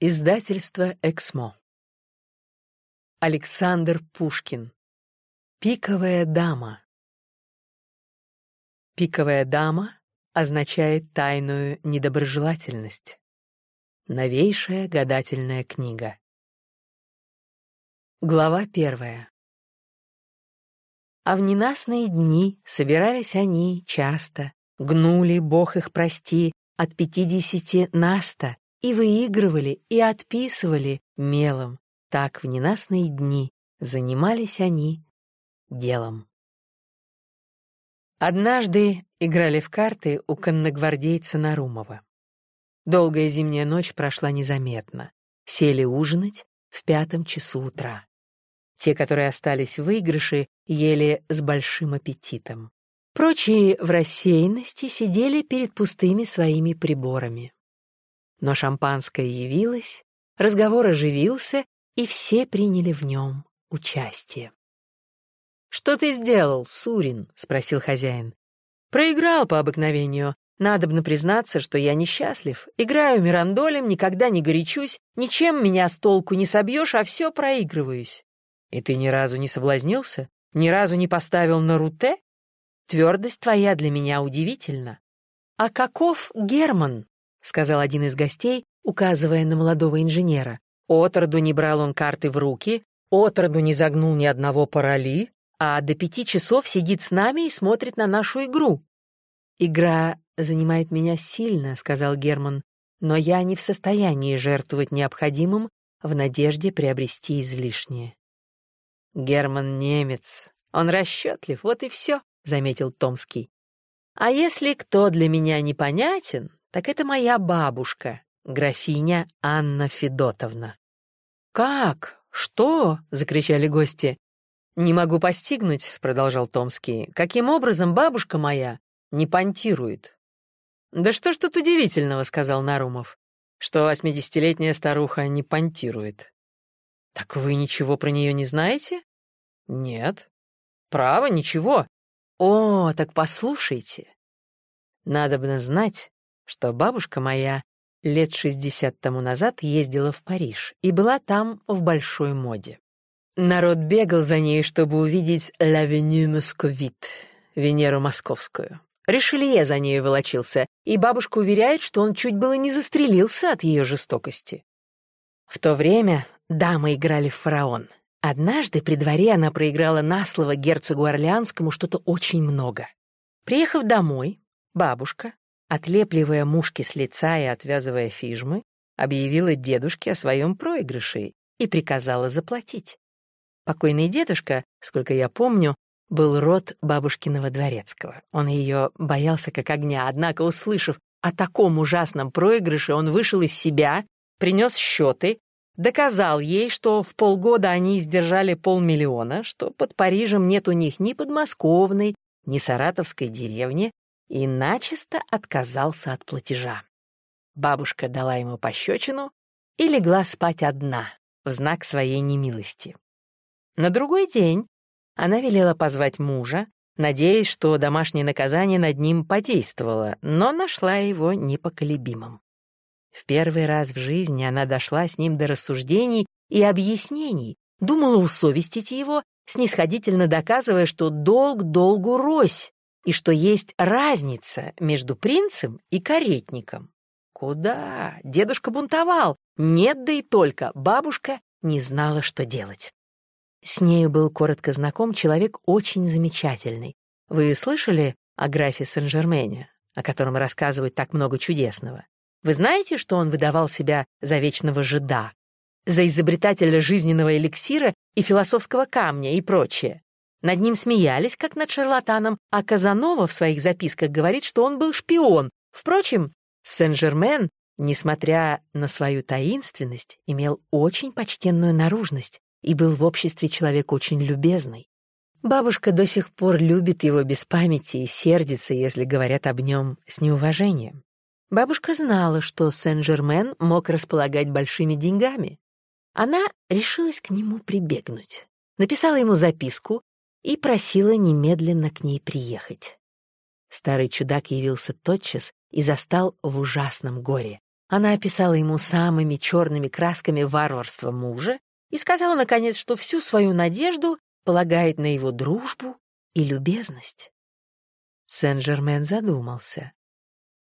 Издательство «Эксмо». Александр Пушкин. Пиковая дама. Пиковая дама означает тайную недоброжелательность. Новейшая гадательная книга. Глава первая. А в ненастные дни собирались они часто, гнули, бог их прости, от пятидесяти наста, и выигрывали, и отписывали мелом. Так в ненастные дни занимались они делом. Однажды играли в карты у конногвардейца Нарумова. Долгая зимняя ночь прошла незаметно. Сели ужинать в пятом часу утра. Те, которые остались в выигрыше, ели с большим аппетитом. Прочие в рассеянности сидели перед пустыми своими приборами. Но шампанское явилось, разговор оживился, и все приняли в нем участие. «Что ты сделал, Сурин?» — спросил хозяин. «Проиграл по обыкновению. Надобно признаться, что я несчастлив. Играю мирандолем, никогда не горячусь, ничем меня с толку не собьешь, а все проигрываюсь. И ты ни разу не соблазнился? Ни разу не поставил на руте? Твердость твоя для меня удивительна. А каков Герман? — сказал один из гостей, указывая на молодого инженера. Отроду не брал он карты в руки, отроду не загнул ни одного пароли, а до пяти часов сидит с нами и смотрит на нашу игру. «Игра занимает меня сильно», — сказал Герман, «но я не в состоянии жертвовать необходимым в надежде приобрести излишнее». «Герман немец, он расчетлив, вот и все», — заметил Томский. «А если кто для меня непонятен, так это моя бабушка, графиня Анна Федотовна. «Как? Что?» — закричали гости. «Не могу постигнуть», — продолжал Томский, «каким образом бабушка моя не понтирует». «Да что ж тут удивительного», — сказал Нарумов, «что восьмидесятилетняя старуха не понтирует». «Так вы ничего про нее не знаете?» «Нет». «Право, ничего». «О, так послушайте». Надобно знать, что бабушка моя лет шестьдесят тому назад ездила в Париж и была там в большой моде. Народ бегал за ней, чтобы увидеть «L'Avenue Moscovite» — Венеру Московскую. Ришелье за нею волочился, и бабушка уверяет, что он чуть было не застрелился от ее жестокости. В то время дамы играли в фараон. Однажды при дворе она проиграла на слово герцогу Орлеанскому что-то очень много. Приехав домой, бабушка, отлепливая мушки с лица и отвязывая фижмы, объявила дедушке о своем проигрыше и приказала заплатить. Покойный дедушка, сколько я помню, был род бабушкиного дворецкого. Он ее боялся как огня, однако, услышав о таком ужасном проигрыше, он вышел из себя, принес счеты, доказал ей, что в полгода они издержали полмиллиона, что под Парижем нет у них ни подмосковной, ни саратовской деревни, и начисто отказался от платежа. Бабушка дала ему пощечину и легла спать одна в знак своей немилости. На другой день она велела позвать мужа, надеясь, что домашнее наказание над ним подействовало, но нашла его непоколебимым. В первый раз в жизни она дошла с ним до рассуждений и объяснений, думала усовестить его, снисходительно доказывая, что долг долгу рось, и что есть разница между принцем и каретником. Куда? Дедушка бунтовал. Нет, да и только. Бабушка не знала, что делать. С нею был коротко знаком человек очень замечательный. Вы слышали о графе Сен-Жермене, о котором рассказывают так много чудесного? Вы знаете, что он выдавал себя за вечного жида, за изобретателя жизненного эликсира и философского камня и прочее? Над ним смеялись, как над шарлатаном, а Казанова в своих записках говорит, что он был шпион. Впрочем, Сен-Жермен, несмотря на свою таинственность, имел очень почтенную наружность и был в обществе человек очень любезный. Бабушка до сих пор любит его без памяти и сердится, если говорят об нем с неуважением. Бабушка знала, что Сен-Жермен мог располагать большими деньгами. Она решилась к нему прибегнуть. Написала ему записку, и просила немедленно к ней приехать. Старый чудак явился тотчас и застал в ужасном горе. она описала ему самыми черными красками варварство мужа и сказала, наконец, что всю свою надежду полагает на его дружбу и любезность. Сен-Жермен задумался.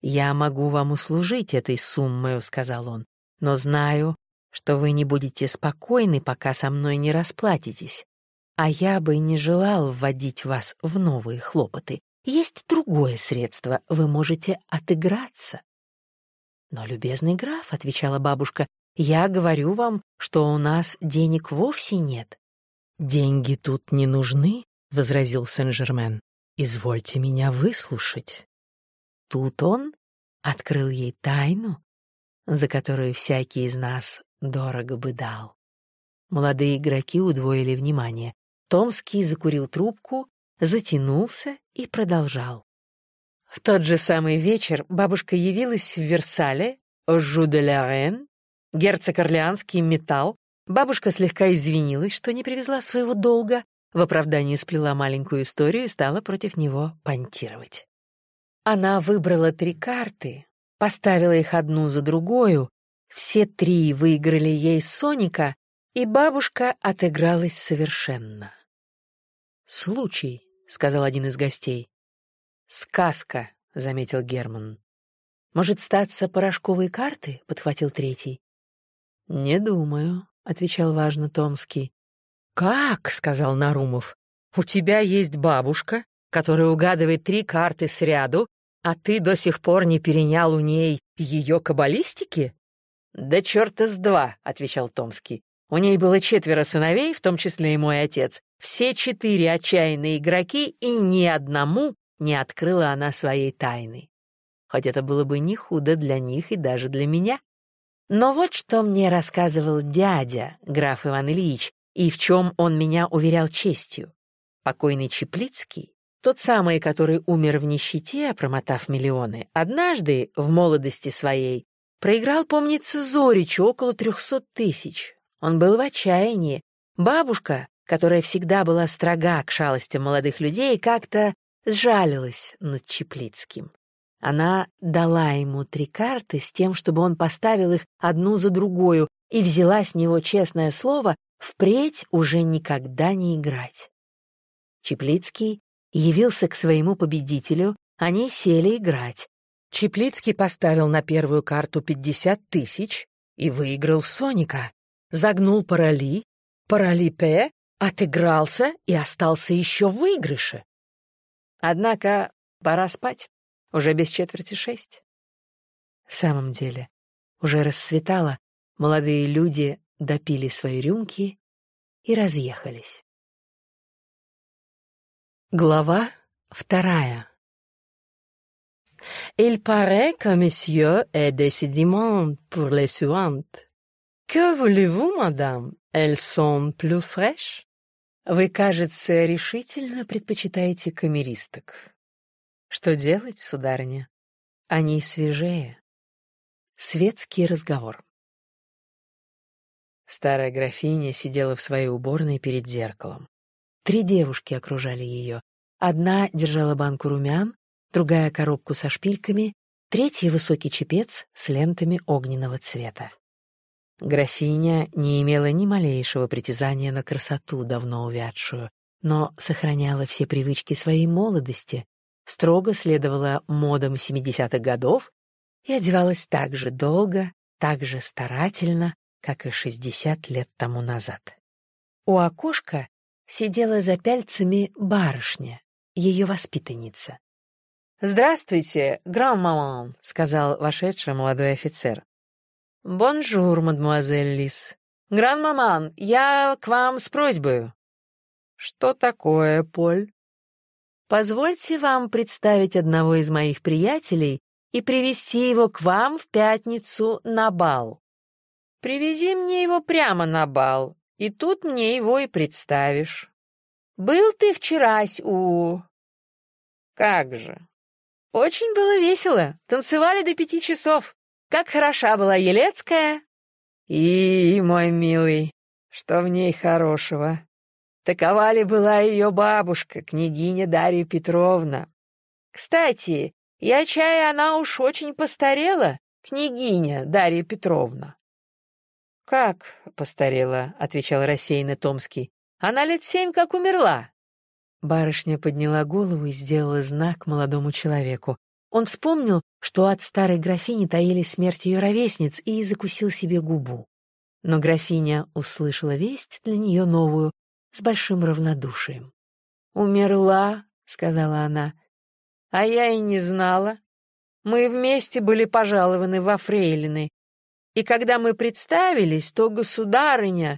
«Я могу вам услужить этой суммой», — сказал он, «но знаю, что вы не будете спокойны, пока со мной не расплатитесь. А я бы не желал вводить вас в новые хлопоты. Есть другое средство, вы можете отыграться. Но, любезный граф, — отвечала бабушка, — я говорю вам, что у нас денег вовсе нет. Деньги тут не нужны, — возразил Сен-Жермен. Извольте меня выслушать. Тут он открыл ей тайну, за которую всякий из нас дорого бы дал. Молодые игроки удвоили внимание. Томский закурил трубку, затянулся и продолжал. В тот же самый вечер бабушка явилась в Версале, Жу де ла герцог Орлеанский металл. Бабушка слегка извинилась, что не привезла своего долга, в оправдании сплела маленькую историю и стала против него понтировать. Она выбрала три карты, поставила их одну за другую, все три выиграли ей Соника, и бабушка отыгралась совершенно. «Случай», — сказал один из гостей. «Сказка», — заметил Герман. «Может, статься порошковые карты?» — подхватил третий. «Не думаю», — отвечал важно Томский. «Как?» — сказал Нарумов. «У тебя есть бабушка, которая угадывает три карты сряду, а ты до сих пор не перенял у ней ее каббалистики?» «Да черта с два», — отвечал Томский. «У ней было четверо сыновей, в том числе и мой отец. Все четыре отчаянные игроки, и ни одному не открыла она своей тайны. Хоть это было бы не худо для них и даже для меня. Но вот что мне рассказывал дядя, граф Иван Ильич, и в чем он меня уверял честью. Покойный Чеплицкий, тот самый, который умер в нищете, промотав миллионы, однажды, в молодости своей, проиграл, помнится, Зоричу около трехсот тысяч. Он был в отчаянии. Бабушка, которая всегда была строга к шалостям молодых людей, как-то сжалилась над Чеплицким. Она дала ему три карты с тем, чтобы он поставил их одну за другую и взяла с него честное слово впредь уже никогда не играть. Чеплицкий явился к своему победителю, они сели играть. Чеплицкий поставил на первую карту 50 тысяч и выиграл Соника. Загнул парали, парали П, отыгрался и остался еще в выигрыше. Однако пора спать, уже без четверти шесть. В самом деле, уже расцветало, молодые люди допили свои рюмки и разъехались. Глава вторая. Il paraît que monsieur est décidément pour les suivantes. Que voulez-vous, madame? Elles sont plus fraîches? Вы, кажется, решительно предпочитаете камеристок. Что делать, сударыня? Они свежее. Светский разговор. Старая графиня сидела в своей уборной перед зеркалом. Три девушки окружали ее. Одна держала банку румян, другая — коробку со шпильками, третья — высокий чепец с лентами огненного цвета. Графиня не имела ни малейшего притязания на красоту, давно увядшую, но сохраняла все привычки своей молодости, строго следовала модам 70-х годов и одевалась так же долго, так же старательно, как и 60 лет тому назад. У окошка сидела за пяльцами барышня, ее воспитанница. «Здравствуйте, grand'maman», — сказал вошедший молодой офицер. «Bonjour, mademoiselle Lise. Grand'maman, я к вам с просьбой». «Что такое, Paul?» «Позвольте вам представить одного из моих приятелей и привести его к вам в пятницу на бал». «Привези мне его прямо на бал, и тут мне его и представишь». «Был ты вчерась у...» «Как же?» «Очень было весело. Танцевали до пяти часов. Как хороша была Елецкая!» «И, мой милый, что в ней хорошего? Такова ли была ее бабушка, княгиня Дарья Петровна? Кстати, я чаю, она уж очень постарела, княгиня Дарья Петровна». «Как постарела?» — отвечал рассеянно Томский. «Она лет семь как умерла». Барышня подняла голову и сделала знак молодому человеку. Он вспомнил, что от старой графини таили смерть ее ровесниц, и закусил себе губу. Но графиня услышала весть для нее новую, с большим равнодушием. «Умерла», — сказала она, — «а я и не знала. Мы вместе были пожалованы во фрейлины, и когда мы представились, то государыня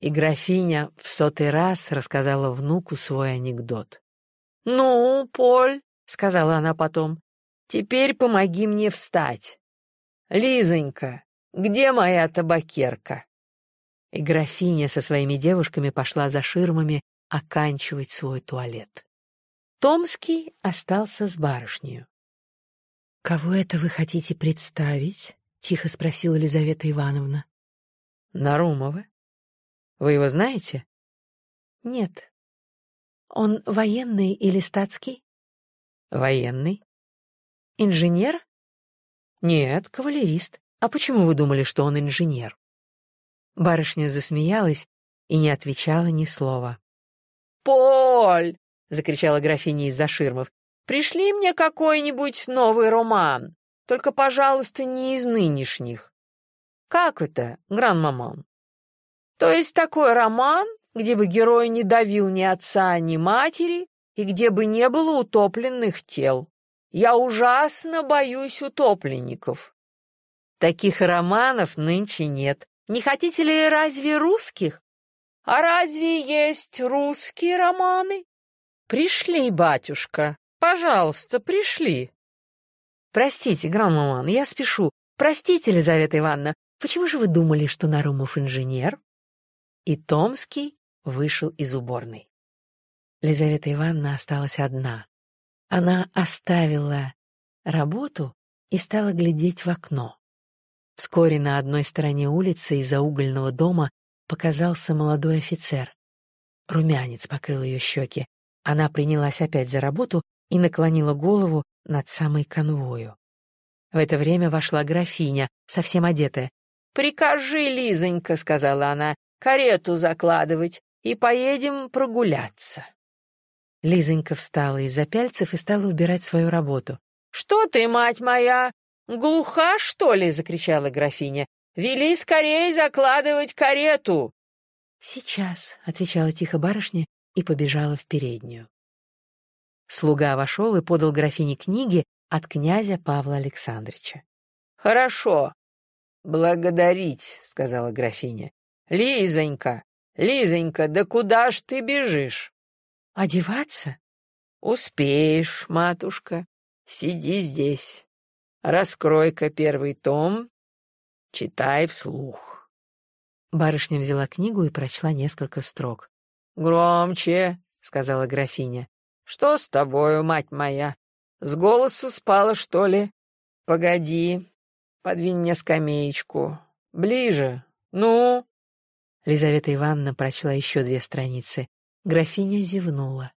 и графиня в сотый раз рассказала внуку свой анекдот. «Ну, Поль», — сказала она потом, — «теперь помоги мне встать. Лизонька, где моя табакерка?» И графиня со своими девушками пошла за ширмами оканчивать свой туалет. Томский остался с барышней. «Кого это вы хотите представить?» — тихо спросила Елизавета Ивановна. «Нарумова», вы его знаете? Нет. Он военный или статский? Военный. Инженер? Нет, кавалерист. А почему вы думали, что он инженер? Барышня засмеялась и не отвечала ни слова. «Поль!» — закричала графиня из-за ширмов. «Пришли мне какой-нибудь новый роман, только, пожалуйста, не из нынешних». «Как это, гран-маман?» То есть такой роман, где бы герой не давил ни отца, ни матери, и где бы не было утопленных тел. Я ужасно боюсь утопленников. Таких романов нынче нет. Не хотите ли разве русских? А разве есть русские романы? Пришли, батюшка. Пожалуйста, пришли. Простите, граммаман, я спешу. Простите, Елизавета Ивановна, почему же вы думали, что Нарумов инженер? и Томский вышел из уборной. Лизавета Ивановна осталась одна. Она оставила работу и стала глядеть в окно. Вскоре на одной стороне улицы из-за угольного дома показался молодой офицер. Румянец покрыл ее щеки. Она принялась опять за работу и наклонила голову над самой конвою. В это время вошла графиня, совсем одетая. «Прикажи, Лизонька», — сказала она, карету закладывать и поедем прогуляться. Лизонька встала из-за пяльцев и стала убирать свою работу. «Что ты, мать моя, глуха, что ли?» — закричала графиня. «Вели скорее закладывать карету!» «Сейчас», — отвечала тихо барышня и побежала в переднюю. Слуга вошел и подал графине книги от князя Павла Александровича. «Хорошо. Благодарить», — сказала графиня. Лизонька, Лизонька, да куда ж ты бежишь? Одеваться? Успеешь, матушка. Сиди здесь. Раскрой-ка первый том, читай вслух. Барышня взяла книгу и прочла несколько строк. «Громче», — сказала графиня. «Что с тобою, мать моя? С голосу спала, что ли? Погоди, подвинь мне скамеечку. Ближе. Ну?» Лизавета Ивановна прочла еще две страницы. Графиня зевнула.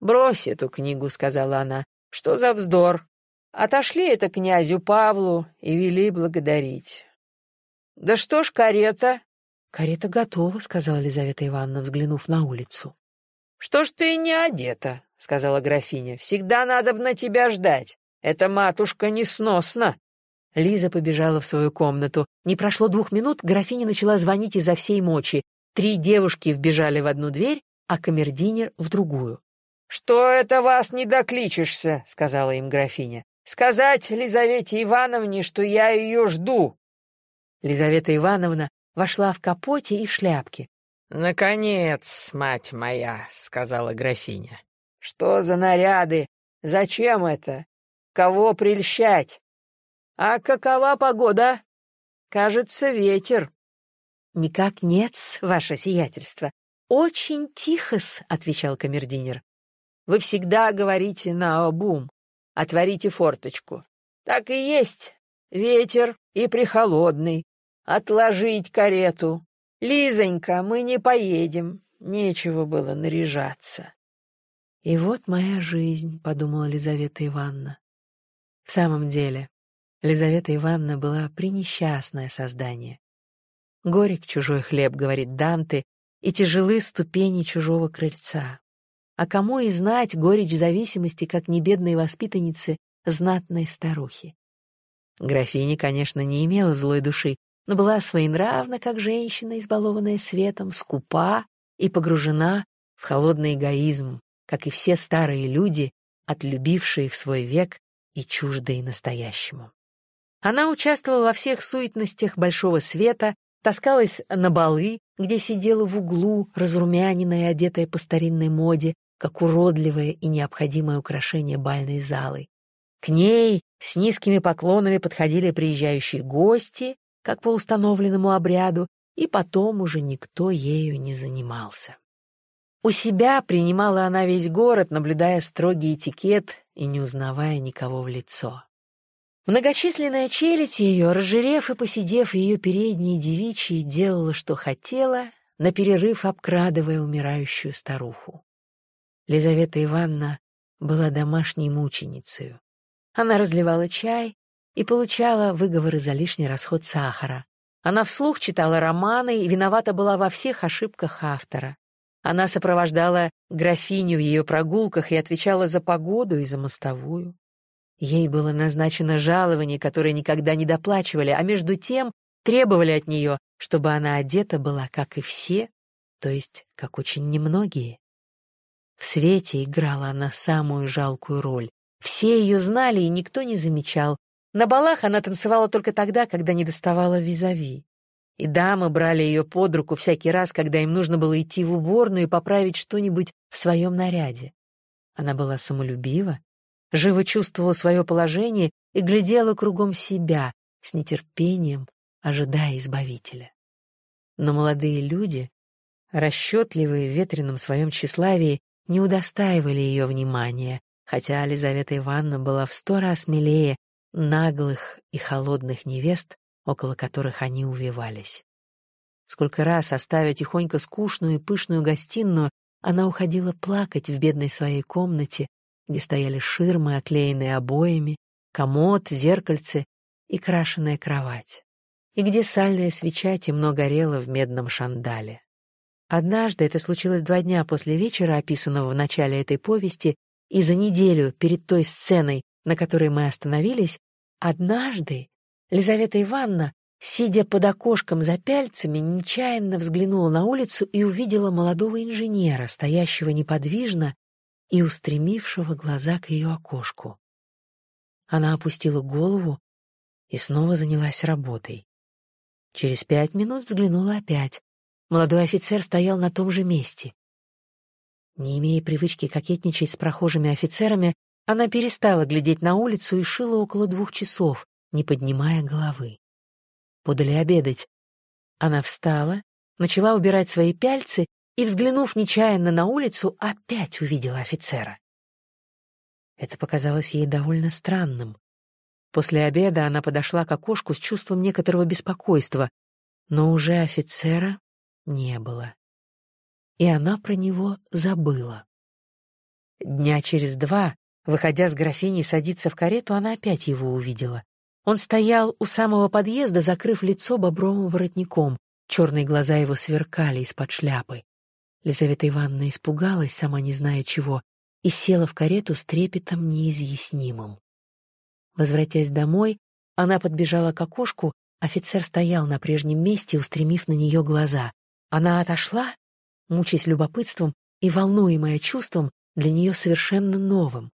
«Брось эту книгу», — сказала она. «Что за вздор? Отошли это князю Павлу и вели благодарить». «Да что ж карета?» «Карета готова», — сказала Лизавета Ивановна, взглянув на улицу. «Что ж ты не одета?» — сказала графиня. «Всегда надо на тебя ждать. Эта матушка несносна». Лиза побежала в свою комнату. Не прошло двух минут, графиня начала звонить изо всей мочи. Три девушки вбежали в одну дверь, а камердинер в другую. «Что это вас не докличешься?» — сказала им графиня. «Сказать Лизавете Ивановне, что я ее жду». Лизавета Ивановна вошла в капоте и в шляпке. «Наконец, мать моя», — сказала графиня. «Что за наряды? Зачем это? Кого прельщать? «А какова погода?» «Кажется, ветер». «Никак нет ваше сиятельство. Очень тихо-с», — отвечал камердинер. «Вы всегда говорите на обум. Отворите форточку. Так и есть. Ветер и прихолодный. Отложить карету. Лизонька, мы не поедем. Нечего было наряжаться». «И вот моя жизнь», — подумала Лизавета Ивановна. В самом деле, Лизавета Ивановна была пренесчастное создание. Горек чужой хлеб, говорит Данте, и тяжелы ступени чужого крыльца. А кому и знать горечь зависимости, как небедной воспитанницы знатной старухи? Графиня, конечно, не имела злой души, но была своенравна, как женщина, избалованная светом, скупа и погружена в холодный эгоизм, как и все старые люди, отлюбившие в свой век и чуждые настоящему. Она участвовала во всех суетностях большого света, таскалась на балы, где сидела в углу, разрумяненная и одетая по старинной моде, как уродливое и необходимое украшение бальной залы. К ней с низкими поклонами подходили приезжающие гости, как по установленному обряду, и потом уже никто ею не занимался. У себя принимала она весь город, наблюдая строгий этикет и не узнавая никого в лицо. Многочисленная челядь ее, разжирев и посидев ее передние девичьи, делала, что хотела, на перерыв обкрадывая умирающую старуху. Лизавета Ивановна была домашней мученицей. Она разливала чай и получала выговоры за лишний расход сахара. Она вслух читала романы и виновата была во всех ошибках автора. Она сопровождала графиню в ее прогулках и отвечала за погоду и за мостовую. Ей было назначено жалование, которое никогда не доплачивали, а между тем требовали от нее, чтобы она одета была, как и все, то есть как очень немногие. В свете играла она самую жалкую роль. Все ее знали, и никто не замечал. На балах она танцевала только тогда, когда не доставала визави. И дамы брали ее под руку всякий раз, когда им нужно было идти в уборную и поправить что-нибудь в своем наряде. Она была самолюбива, живо чувствовала свое положение и глядела кругом себя с нетерпением, ожидая избавителя. Но молодые люди, расчетливые в ветреном своем тщеславии, не удостаивали ее внимания, хотя Елизавета Ивановна была в сто раз милее наглых и холодных невест, около которых они увивались. Сколько раз, оставив тихонько скучную и пышную гостиную, она уходила плакать в бедной своей комнате, где стояли ширмы, оклеенные обоями, комод, зеркальце и крашеная кровать, и где сальная свеча темно горела в медном шандале. Однажды, это случилось два дня после вечера, описанного в начале этой повести, и за неделю перед той сценой, на которой мы остановились, однажды Лизавета Ивановна, сидя под окошком за пяльцами, нечаянно взглянула на улицу и увидела молодого инженера, стоящего неподвижно и устремившего глаза к ее окошку. Она опустила голову и снова занялась работой. Через пять минут взглянула опять. Молодой офицер стоял на том же месте. Не имея привычки кокетничать с прохожими офицерами, она перестала глядеть на улицу и шила около двух часов, не поднимая головы. Подали обедать. Она встала, начала убирать свои пяльцы и, взглянув нечаянно на улицу, опять увидела офицера. Это показалось ей довольно странным. После обеда она подошла к окошку с чувством некоторого беспокойства, но уже офицера не было. И она про него забыла. Дня через два, выходя с графиней садиться в карету, она опять его увидела. Он стоял у самого подъезда, закрыв лицо бобровым воротником. Черные глаза его сверкали из-под шляпы. Лизавета Ивановна испугалась, сама не зная чего, и села в карету с трепетом неизъяснимым. Возвратясь домой, она подбежала к окошку, офицер стоял на прежнем месте, устремив на нее глаза. Она отошла, мучаясь любопытством и волнуемая чувством, для нее совершенно новым.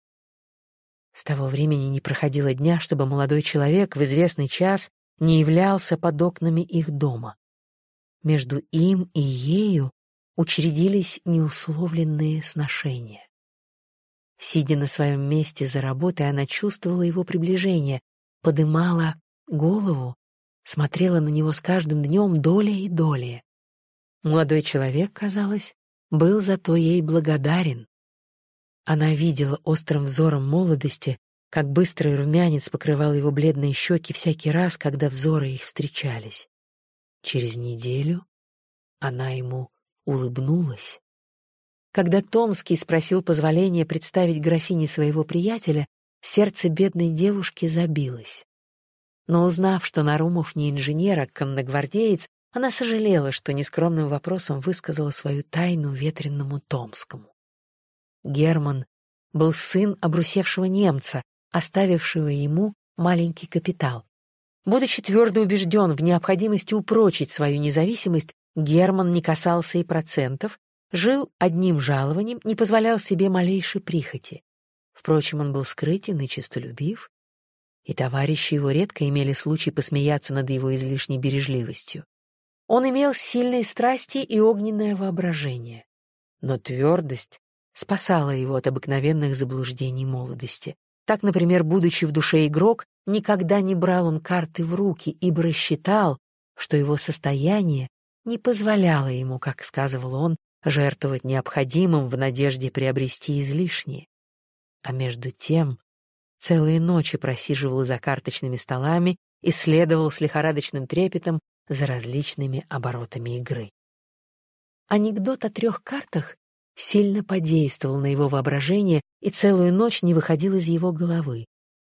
С того времени не проходило дня, чтобы молодой человек в известный час не являлся под окнами их дома. Между им и ею учредились неусловленные сношения. Сидя на своем месте за работой, она чувствовала его приближение, подымала голову, смотрела на него с каждым днем долей и долей. Молодой человек, казалось, был зато ей благодарен. Она видела острым взором молодости, как быстрый румянец покрывал его бледные щеки всякий раз, когда взоры их встречались. Через неделю она ему улыбнулась. Когда Томский спросил позволения представить графине своего приятеля, сердце бедной девушки забилось. Но узнав, что Нарумов не инженер, а конногвардеец, она сожалела, что нескромным вопросом высказала свою тайну ветренному Томскому. Герман был сын обрусевшего немца, оставившего ему маленький капитал. Будучи твердо убежден в необходимости упрочить свою независимость, Герман не касался и процентов, жил одним жалованием, не позволял себе малейшей прихоти. Впрочем, он был скрытен и честолюбив, и товарищи его редко имели случай посмеяться над его излишней бережливостью. Он имел сильные страсти и огненное воображение, но твердость спасала его от обыкновенных заблуждений молодости. Так, например, будучи в душе игрок, никогда не брал он карты в руки, ибо рассчитал, что его состояние не позволяло ему, как сказывал он, жертвовать необходимым в надежде приобрести излишнее. А между тем целые ночи просиживал за карточными столами и следовал с лихорадочным трепетом за различными оборотами игры. Анекдот о трех картах сильно подействовал на его воображение и целую ночь не выходил из его головы.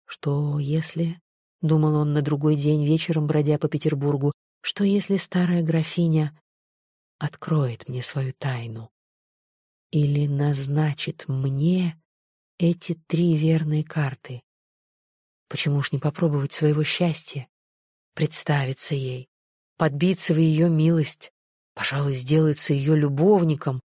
Что если, — думал он на другой день вечером, бродя по Петербургу, — что если старая графиня откроет мне свою тайну или назначит мне эти три верные карты? Почему ж не попробовать своего счастья, представиться ей, подбиться в ее милость, пожалуй, сделаться ее любовником,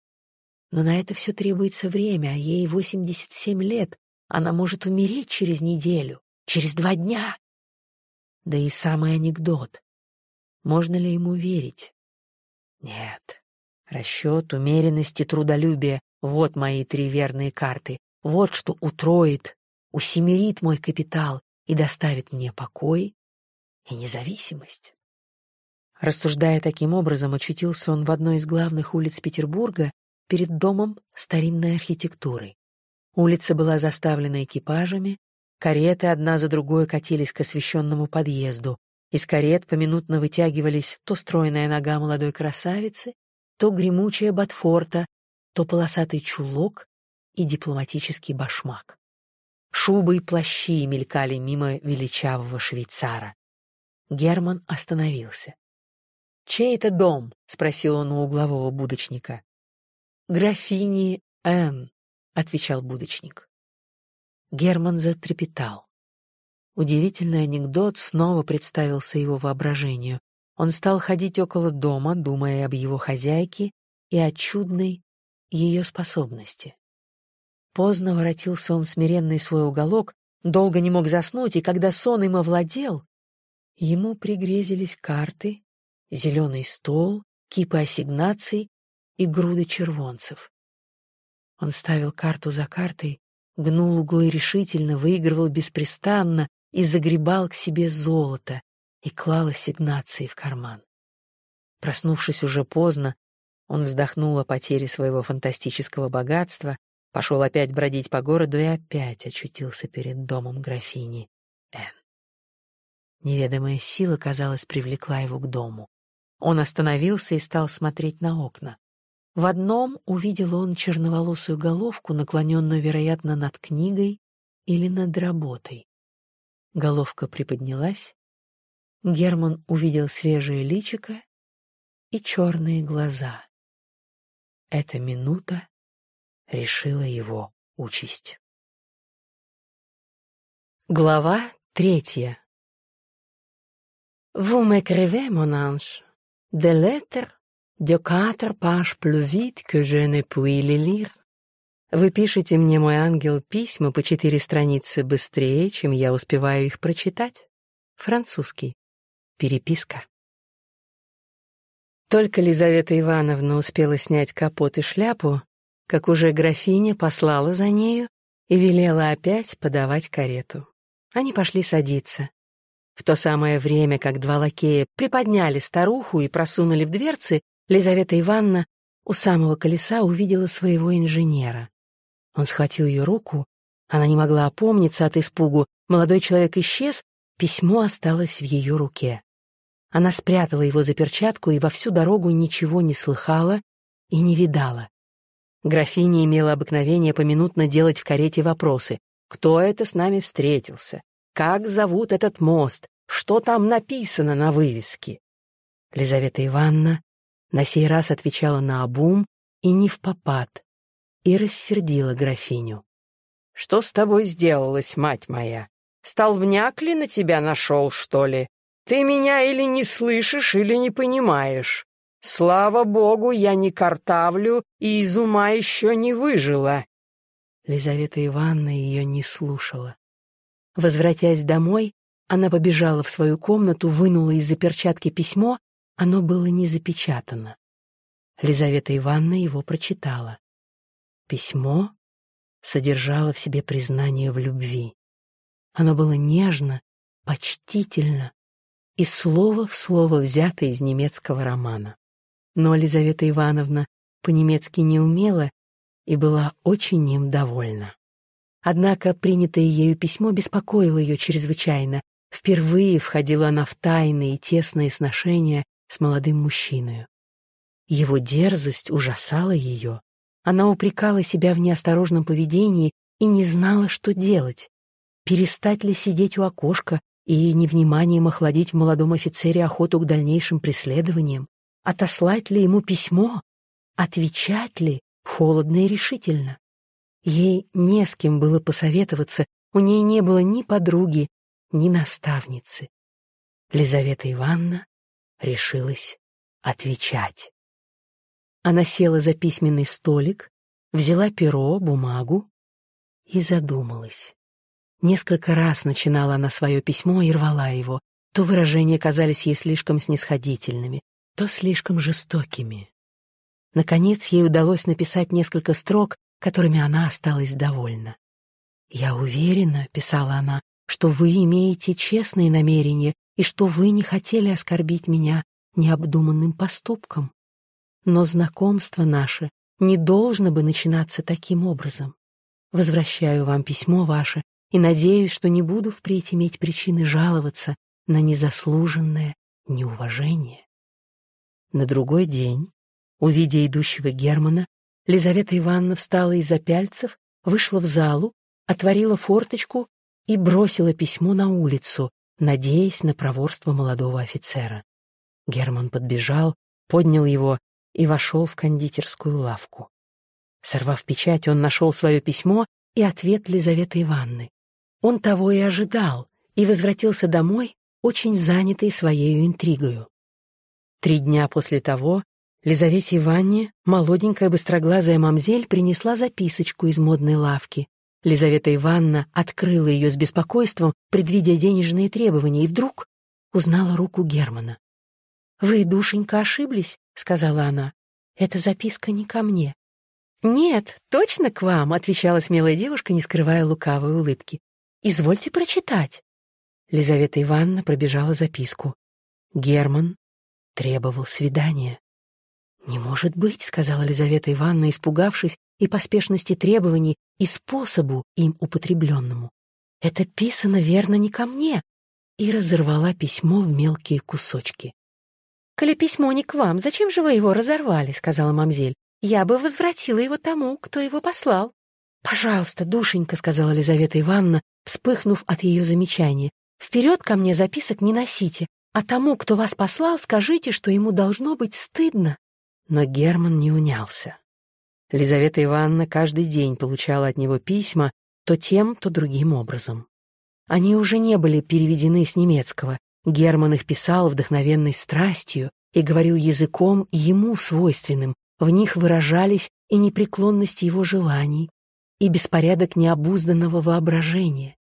но на это все требуется время, а ей 87 лет. Она может умереть через неделю, через два дня. Да и самый анекдот. Можно ли ему верить? Нет. Расчет, умеренность и трудолюбие — вот мои три верные карты. Вот что утроит, усемерит мой капитал и доставит мне покой и независимость. Рассуждая таким образом, очутился он в одной из главных улиц Петербурга перед домом старинной архитектуры. Улица была заставлена экипажами, кареты одна за другой катились к освещенному подъезду. Из карет поминутно вытягивались то стройная нога молодой красавицы, то гремучая ботфорта, то полосатый чулок и дипломатический башмак. Шубы и плащи мелькали мимо величавого швейцара. Герман остановился. «Чей это дом?» — спросил он у углового будочника. «Графини Н», — отвечал будочник. Герман затрепетал. Удивительный анекдот снова представился его воображению. Он стал ходить около дома, думая об его хозяйке и о чудной ее способности. Поздно воротился он в смиренный свой уголок, долго не мог заснуть, и когда сон им овладел, ему пригрезились карты, зеленый стол, кипы ассигнаций и груды червонцев. Он ставил карту за картой, гнул углы решительно, выигрывал беспрестанно и загребал к себе золото и клал ассигнации в карман. Проснувшись уже поздно, он вздохнул о потере своего фантастического богатства, пошел опять бродить по городу и опять очутился перед домом графини Н. Неведомая сила, казалось, привлекла его к дому. Он остановился и стал смотреть на окна. В одном увидел он черноволосую головку, наклоненную, вероятно, над книгой или над работой. Головка приподнялась. Герман увидел свежее личико и черные глаза. Эта минута решила его участь. Глава третья. «Vous m'écrivez, mon ange, des lettres De quatre pages plus vite que je ne puis les lire. Вы пишете мне, мой ангел, письма по четыре страницы быстрее, чем я успеваю их прочитать. Французский. Переписка. Только Лизавета Ивановна успела снять капот и шляпу, как уже графиня послала за нею и велела опять подавать карету. Они пошли садиться. В то самое время, как два лакея приподняли старуху и просунули в дверцы, Лизавета Ивановна у самого колеса увидела своего инженера. Он схватил ее руку, она не могла опомниться от испугу, молодой человек исчез, письмо осталось в ее руке. Она спрятала его за перчатку и во всю дорогу ничего не слыхала и не видала. Графиня имела обыкновение поминутно делать в карете вопросы. «Кто это с нами встретился? Как зовут этот мост? Что там написано на вывеске?» Лизавета Ивановна на сей раз отвечала на обум и не в попад, и рассердила графиню. «Что с тобой сделалось, мать моя? Столбняк ли на тебя нашел, что ли? Ты меня или не слышишь, или не понимаешь. Слава богу, я не картавлю и из ума еще не выжила». Лизавета Ивановна ее не слушала. Возвратясь домой, она побежала в свою комнату, вынула из-за перчатки письмо, оно было не запечатано. Лизавета Ивановна его прочитала. Письмо содержало в себе признание в любви. Оно было нежно, почтительно и слово в слово взято из немецкого романа. Но Лизавета Ивановна по-немецки не умела и была очень им довольна. Однако принятое ею письмо беспокоило ее чрезвычайно. Впервые входила она в тайные и тесные сношения с молодым мужчиной. Его дерзость ужасала ее. Она упрекала себя в неосторожном поведении и не знала, что делать. Перестать ли сидеть у окошка и невниманием охладить в молодом офицере охоту к дальнейшим преследованиям? Отослать ли ему письмо? Отвечать ли холодно и решительно? Ей не с кем было посоветоваться, у ней не было ни подруги, ни наставницы. Лизавета Ивановна решилась отвечать. Она села за письменный столик, взяла перо, бумагу и задумалась. Несколько раз начинала она свое письмо и рвала его. То выражения казались ей слишком снисходительными, то слишком жестокими. Наконец ей удалось написать несколько строк, которыми она осталась довольна. «Я уверена», — писала она, — «что вы имеете честные намерения и что вы не хотели оскорбить меня необдуманным поступком. Но знакомство наше не должно бы начинаться таким образом. Возвращаю вам письмо ваше и надеюсь, что не буду впредь иметь причины жаловаться на незаслуженное неуважение. На другой день, увидя идущего Германа, Лизавета Ивановна встала из-за пяльцев, вышла в залу, отворила форточку и бросила письмо на улицу, надеясь на проворство молодого офицера. Герман подбежал, поднял его и вошел в кондитерскую лавку. Сорвав печать, он нашел свое письмо и ответ Лизаветы Ивановны. Он того и ожидал, и возвратился домой, очень занятый своей интригою. Три дня после того Лизавете Ивановне молоденькая быстроглазая мамзель принесла записочку из модной лавки. Лизавета Ивановна открыла ее с беспокойством, предвидя денежные требования, и вдруг узнала руку Германа. «Вы, душенька, ошиблись», — сказала она. «Эта записка не ко мне». «Нет, точно к вам», — отвечала смелая девушка, не скрывая лукавой улыбки. «Извольте прочитать». Лизавета Ивановна пробежала записку. Герман требовал свидания. «Не может быть», — сказала Лизавета Ивановна, испугавшись и поспешности требований, и способу им употребленному. «Это писано верно не ко мне», и разорвала письмо в мелкие кусочки. «Коли письмо не к вам, зачем же вы его разорвали?» — сказала мамзель. «Я бы возвратила его тому, кто его послал». «Пожалуйста, душенька», — сказала Елизавета Ивановна, вспыхнув от ее замечания. «Вперед ко мне записок не носите, а тому, кто вас послал, скажите, что ему должно быть стыдно». Но Герман не унялся. Лизавета Ивановна каждый день получала от него письма то тем, то другим образом. Они уже не были переведены с немецкого, Герман их писал вдохновенной страстью и говорил языком ему свойственным, в них выражались и непреклонность его желаний, и беспорядок необузданного воображения.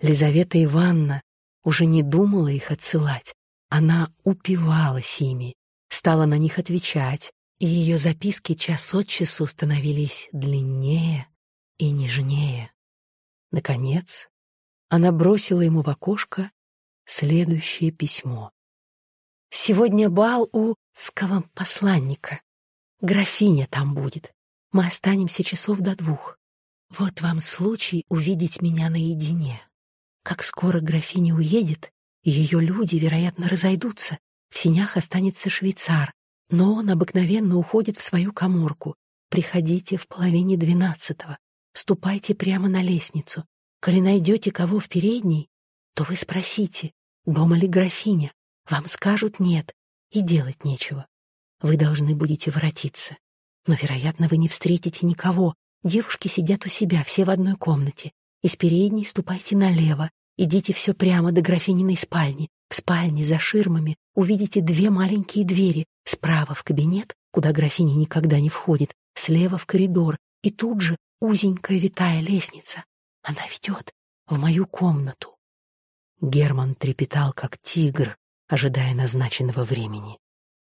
Лизавета Ивановна уже не думала их отсылать, она упивалась ими, стала на них отвечать, и ее записки час от часу становились длиннее и нежнее. Наконец, она бросила ему в окошко следующее письмо. «Сегодня бал у ского посланника. Графиня там будет. Мы останемся часов до двух. Вот вам случай увидеть меня наедине. Как скоро графиня уедет, ее люди, вероятно, разойдутся. В синях останется швейцар, но он обыкновенно уходит в свою коморку. Приходите в половине двенадцатого. Ступайте прямо на лестницу. Коли найдете кого в передней, то вы спросите, Дома ли графиня? Вам скажут нет, и делать нечего. Вы должны будете воротиться. Но, вероятно, вы не встретите никого. Девушки сидят у себя, все в одной комнате. Из передней ступайте налево, идите все прямо до графининой спальни. В спальне за ширмами увидите две маленькие двери. Справа в кабинет, куда графиня никогда не входит, слева в коридор, и тут же узенькая витая лестница. Она ведет в мою комнату. Герман трепетал, как тигр, ожидая назначенного времени.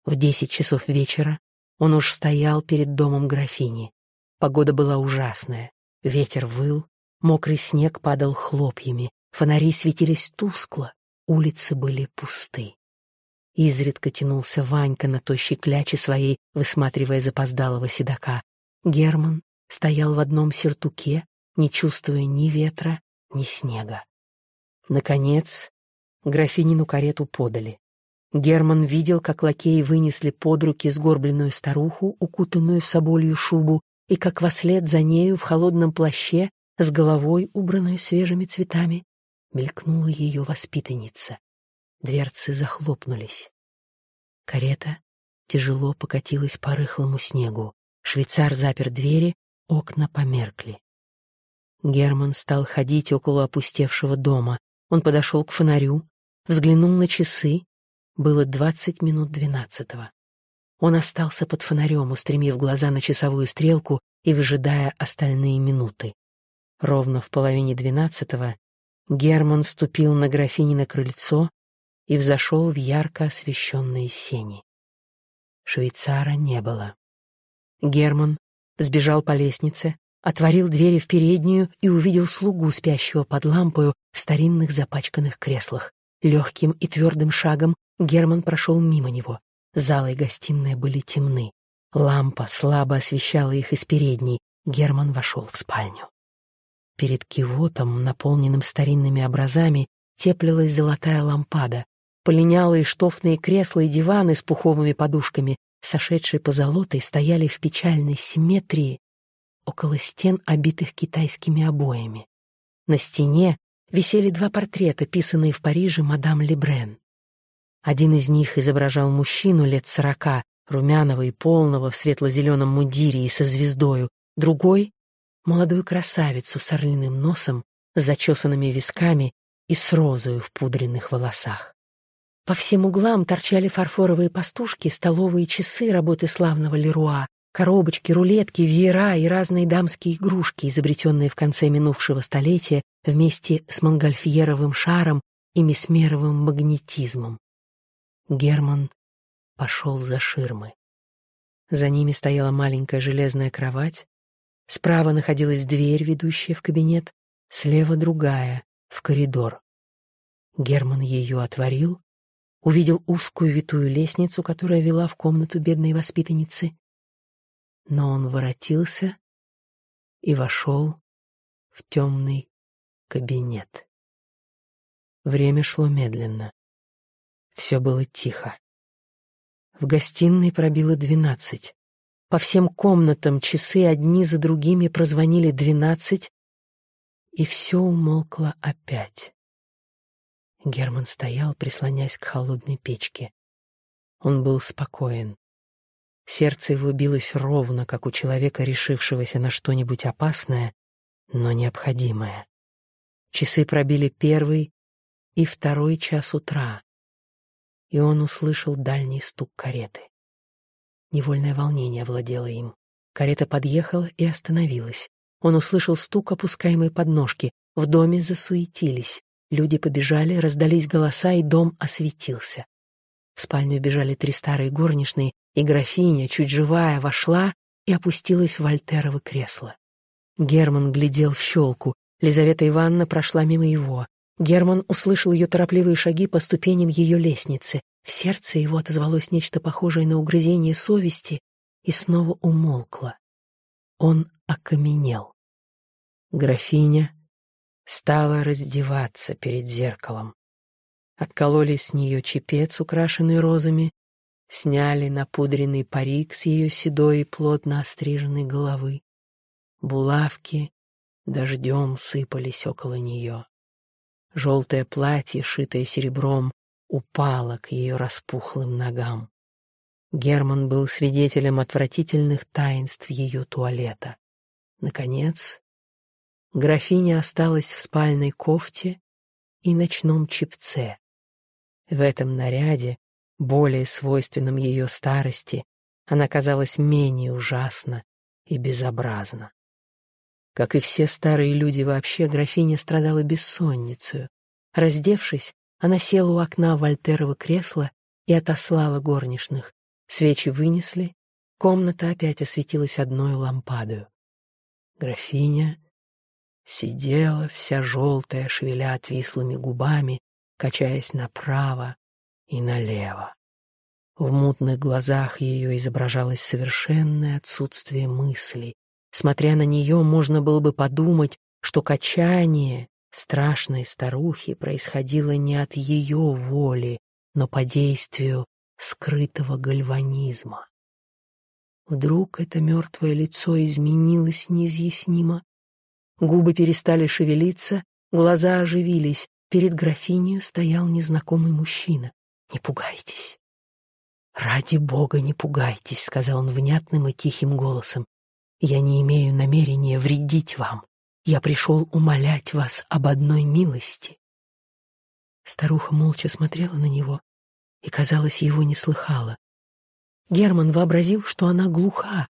В десять часов вечера он уж стоял перед домом графини. Погода была ужасная. Ветер выл, мокрый снег падал хлопьями, фонари светились тускло, улицы были пусты. Изредка тянулся Ванька на тощей кляче своей, высматривая запоздалого седока. Герман стоял в одном сертуке, не чувствуя ни ветра, ни снега. Наконец, графинину карету подали. Герман видел, как лакеи вынесли под руки сгорбленную старуху, укутанную в соболью шубу, и как вослед за нею в холодном плаще, с головой, убранной свежими цветами, мелькнула ее воспитанница. Дверцы захлопнулись. Карета тяжело покатилась по рыхлому снегу. Швейцар запер двери, окна померкли. Герман стал ходить около опустевшего дома. Он подошел к фонарю, взглянул на часы. Было двадцать минут двенадцатого. Он остался под фонарем, устремив глаза на часовую стрелку и выжидая остальные минуты. Ровно в половине двенадцатого Герман ступил на графинино крыльцо и взошел в ярко освещенные сени. Швейцара не было. Герман сбежал по лестнице, отворил двери в переднюю и увидел слугу, спящего под лампою в старинных запачканных креслах. Легким и твердым шагом Герман прошел мимо него. Залы и гостиная были темны. Лампа слабо освещала их из передней. Герман вошел в спальню. Перед кивотом, наполненным старинными образами, теплилась золотая лампада. Полинялые штофные кресла и диваны с пуховыми подушками, сошедшие по золотой, стояли в печальной симметрии около стен, обитых китайскими обоями. На стене висели два портрета, писанные в Париже мадам Лебрен. Один из них изображал мужчину лет сорока, румяного и полного в светло-зеленом мундире и со звездою, другой — молодую красавицу с орлиным носом, с зачесанными висками и с розою в пудренных волосах. По всем углам торчали фарфоровые пастушки, столовые часы работы славного Леруа, коробочки, рулетки, веера и разные дамские игрушки, изобретенные в конце минувшего столетия вместе с монгольфьеровым шаром и месмеровым магнетизмом. Герман пошел за ширмы. За ними стояла маленькая железная кровать, справа находилась дверь, ведущая в кабинет, слева другая, в коридор. Герман ее отворил увидел узкую витую лестницу, которая вела в комнату бедной воспитанницы. Но он воротился и вошел в темный кабинет. Время шло медленно. Все было тихо. В гостиной пробило двенадцать. По всем комнатам часы одни за другими прозвонили двенадцать, и все умолкло опять. Герман стоял, прислонясь к холодной печке. Он был спокоен. Сердце его билось ровно, как у человека, решившегося на что-нибудь опасное, но необходимое. Часы пробили первый и второй час утра, и он услышал дальний стук кареты. Невольное волнение владело им. Карета подъехала и остановилась. Он услышал стук опускаемой подножки. В доме засуетились. Люди побежали, раздались голоса, и дом осветился. В спальню бежали три старые горничные, и графиня, чуть живая, вошла и опустилась в альтерово кресло. Герман глядел в щелку. Лизавета Ивановна прошла мимо его. Герман услышал ее торопливые шаги по ступеням ее лестницы. В сердце его отозвалось нечто похожее на угрызение совести и снова умолкло. Он окаменел. Графиня стала раздеваться перед зеркалом. Откололи с нее чепец, украшенный розами, сняли напудренный парик с ее седой и плотно остриженной головы. Булавки дождем сыпались около нее. Желтое платье, шитое серебром, упало к ее распухлым ногам. Герман был свидетелем отвратительных таинств ее туалета. Наконец, графиня осталась в спальной кофте и ночном чепце. В этом наряде, более свойственном ее старости, она казалась менее ужасна и безобразна. Как и все старые люди вообще, графиня страдала бессонницей. Раздевшись, она села у окна Вольтерова кресла и отослала горничных. Свечи вынесли, комната опять осветилась одной лампадою. Графиня сидела вся желтая, шевеля отвислыми губами, качаясь направо и налево. В мутных глазах ее изображалось совершенное отсутствие мыслей. Смотря на нее, можно было бы подумать, что качание страшной старухи происходило не от ее воли, но по действию скрытого гальванизма. Вдруг это мертвое лицо изменилось неизъяснимо. Губы перестали шевелиться, глаза оживились. Перед графинью стоял незнакомый мужчина. «Не пугайтесь». «Ради бога, не пугайтесь», — сказал он внятным и тихим голосом. «Я не имею намерения вредить вам. Я пришел умолять вас об одной милости». Старуха молча смотрела на него, и, казалось, его не слыхала. Герман вообразил, что она глуха,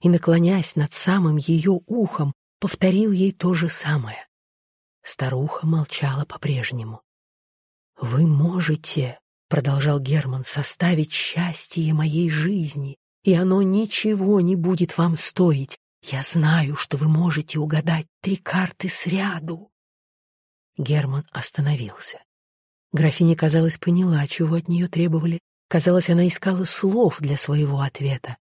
и, наклонясь над самым ее ухом, повторил ей то же самое. Старуха молчала по-прежнему. «Вы можете, — продолжал Герман, — составить счастье моей жизни, и оно ничего не будет вам стоить. Я знаю, что вы можете угадать три карты сряду». Герман остановился. Графиня, казалось, поняла, чего от нее требовали. Казалось, она искала слов для своего ответа.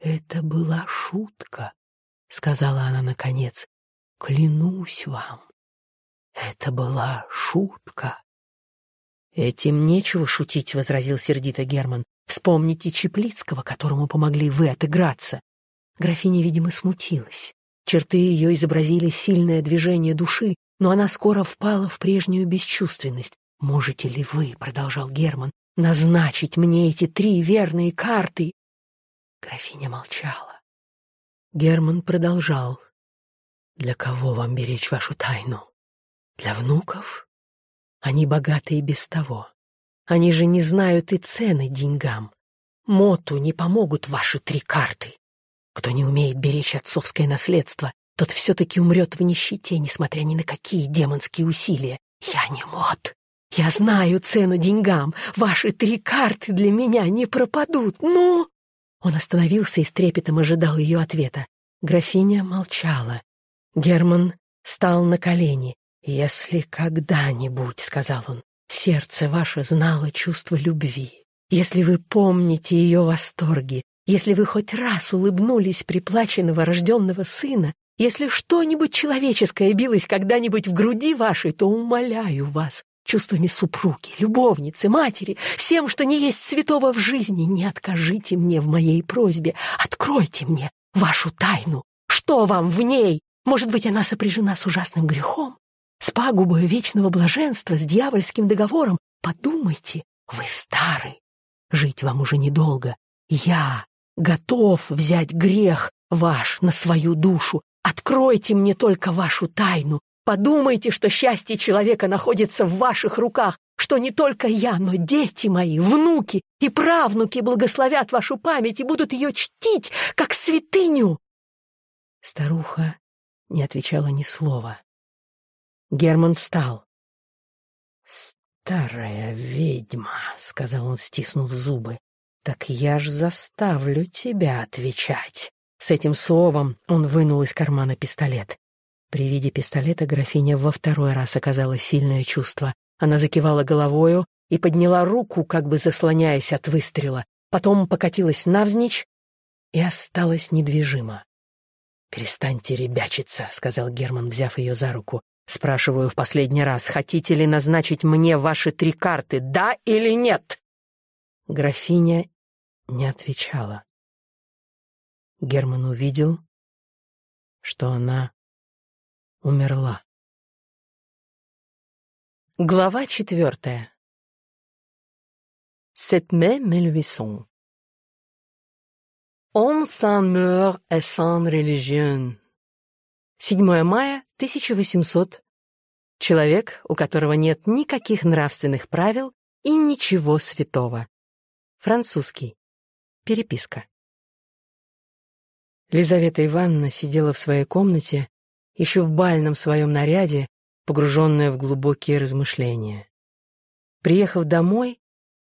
«Это была шутка», — сказала она наконец. «Клянусь вам, это была шутка». «Этим нечего шутить», — возразил сердито Герман. «Вспомните Чеплицкого, которому помогли вы отыграться». Графиня, видимо, смутилась. Черты ее изобразили сильное движение души, но она скоро впала в прежнюю бесчувственность. «Можете ли вы, — продолжал Герман, — назначить мне эти три верные карты?» Графиня молчала. Герман продолжал. «Для кого вам беречь вашу тайну? Для внуков? Они богаты и без того. Они же не знают и цены деньгам. Моту не помогут ваши три карты. Кто не умеет беречь отцовское наследство, тот все-таки умрет в нищете, несмотря ни на какие демонские усилия. Я не мод. Я знаю цену деньгам. Ваши три карты для меня не пропадут. Ну!» Он остановился и с трепетом ожидал ее ответа. Графиня молчала. Герман стал на колени. «Если когда-нибудь, — сказал он, — сердце ваше знало чувство любви, если вы помните ее восторги, если вы хоть раз улыбнулись при плаче новорожденного сына, если что-нибудь человеческое билось когда-нибудь в груди вашей, то умоляю вас, чувствами супруги, любовницы, матери, всем, что не есть святого в жизни, не откажите мне в моей просьбе, откройте мне вашу тайну. Что вам в ней? Может быть, она сопряжена с ужасным грехом, с пагубой вечного блаженства, с дьявольским договором? Подумайте, вы стары, жить вам уже недолго. Я готов взять грех ваш на свою душу, Откройте мне только вашу тайну. Подумайте, что счастье человека находится в ваших руках, что не только я, но дети мои, внуки и правнуки благословят вашу память и будут ее чтить, как святыню. Старуха не отвечала ни слова. Герман встал. «Старая ведьма», — сказал он, стиснув зубы, — «так я ж заставлю тебя отвечать». С этим словом он вынул из кармана пистолет. При виде пистолета графиня во второй раз оказала сильное чувство. Она закивала головою и подняла руку, как бы заслоняясь от выстрела. Потом покатилась навзничь и осталась недвижима. «Перестаньте ребячиться», — сказал Герман, взяв ее за руку. «Спрашиваю в последний раз, хотите ли назначить мне ваши три карты, да или нет?» Графиня не отвечала. Герман увидел, что она умерла. Глава четвертая. Cette même Melvisson. On s'en meurt et sans. 7 мая 1800. Человек, у которого нет никаких нравственных правил и ничего святого. Французский. Переписка. Лизавета Ивановна сидела в своей комнате, еще в бальном своем наряде, погруженная в глубокие размышления. Приехав домой,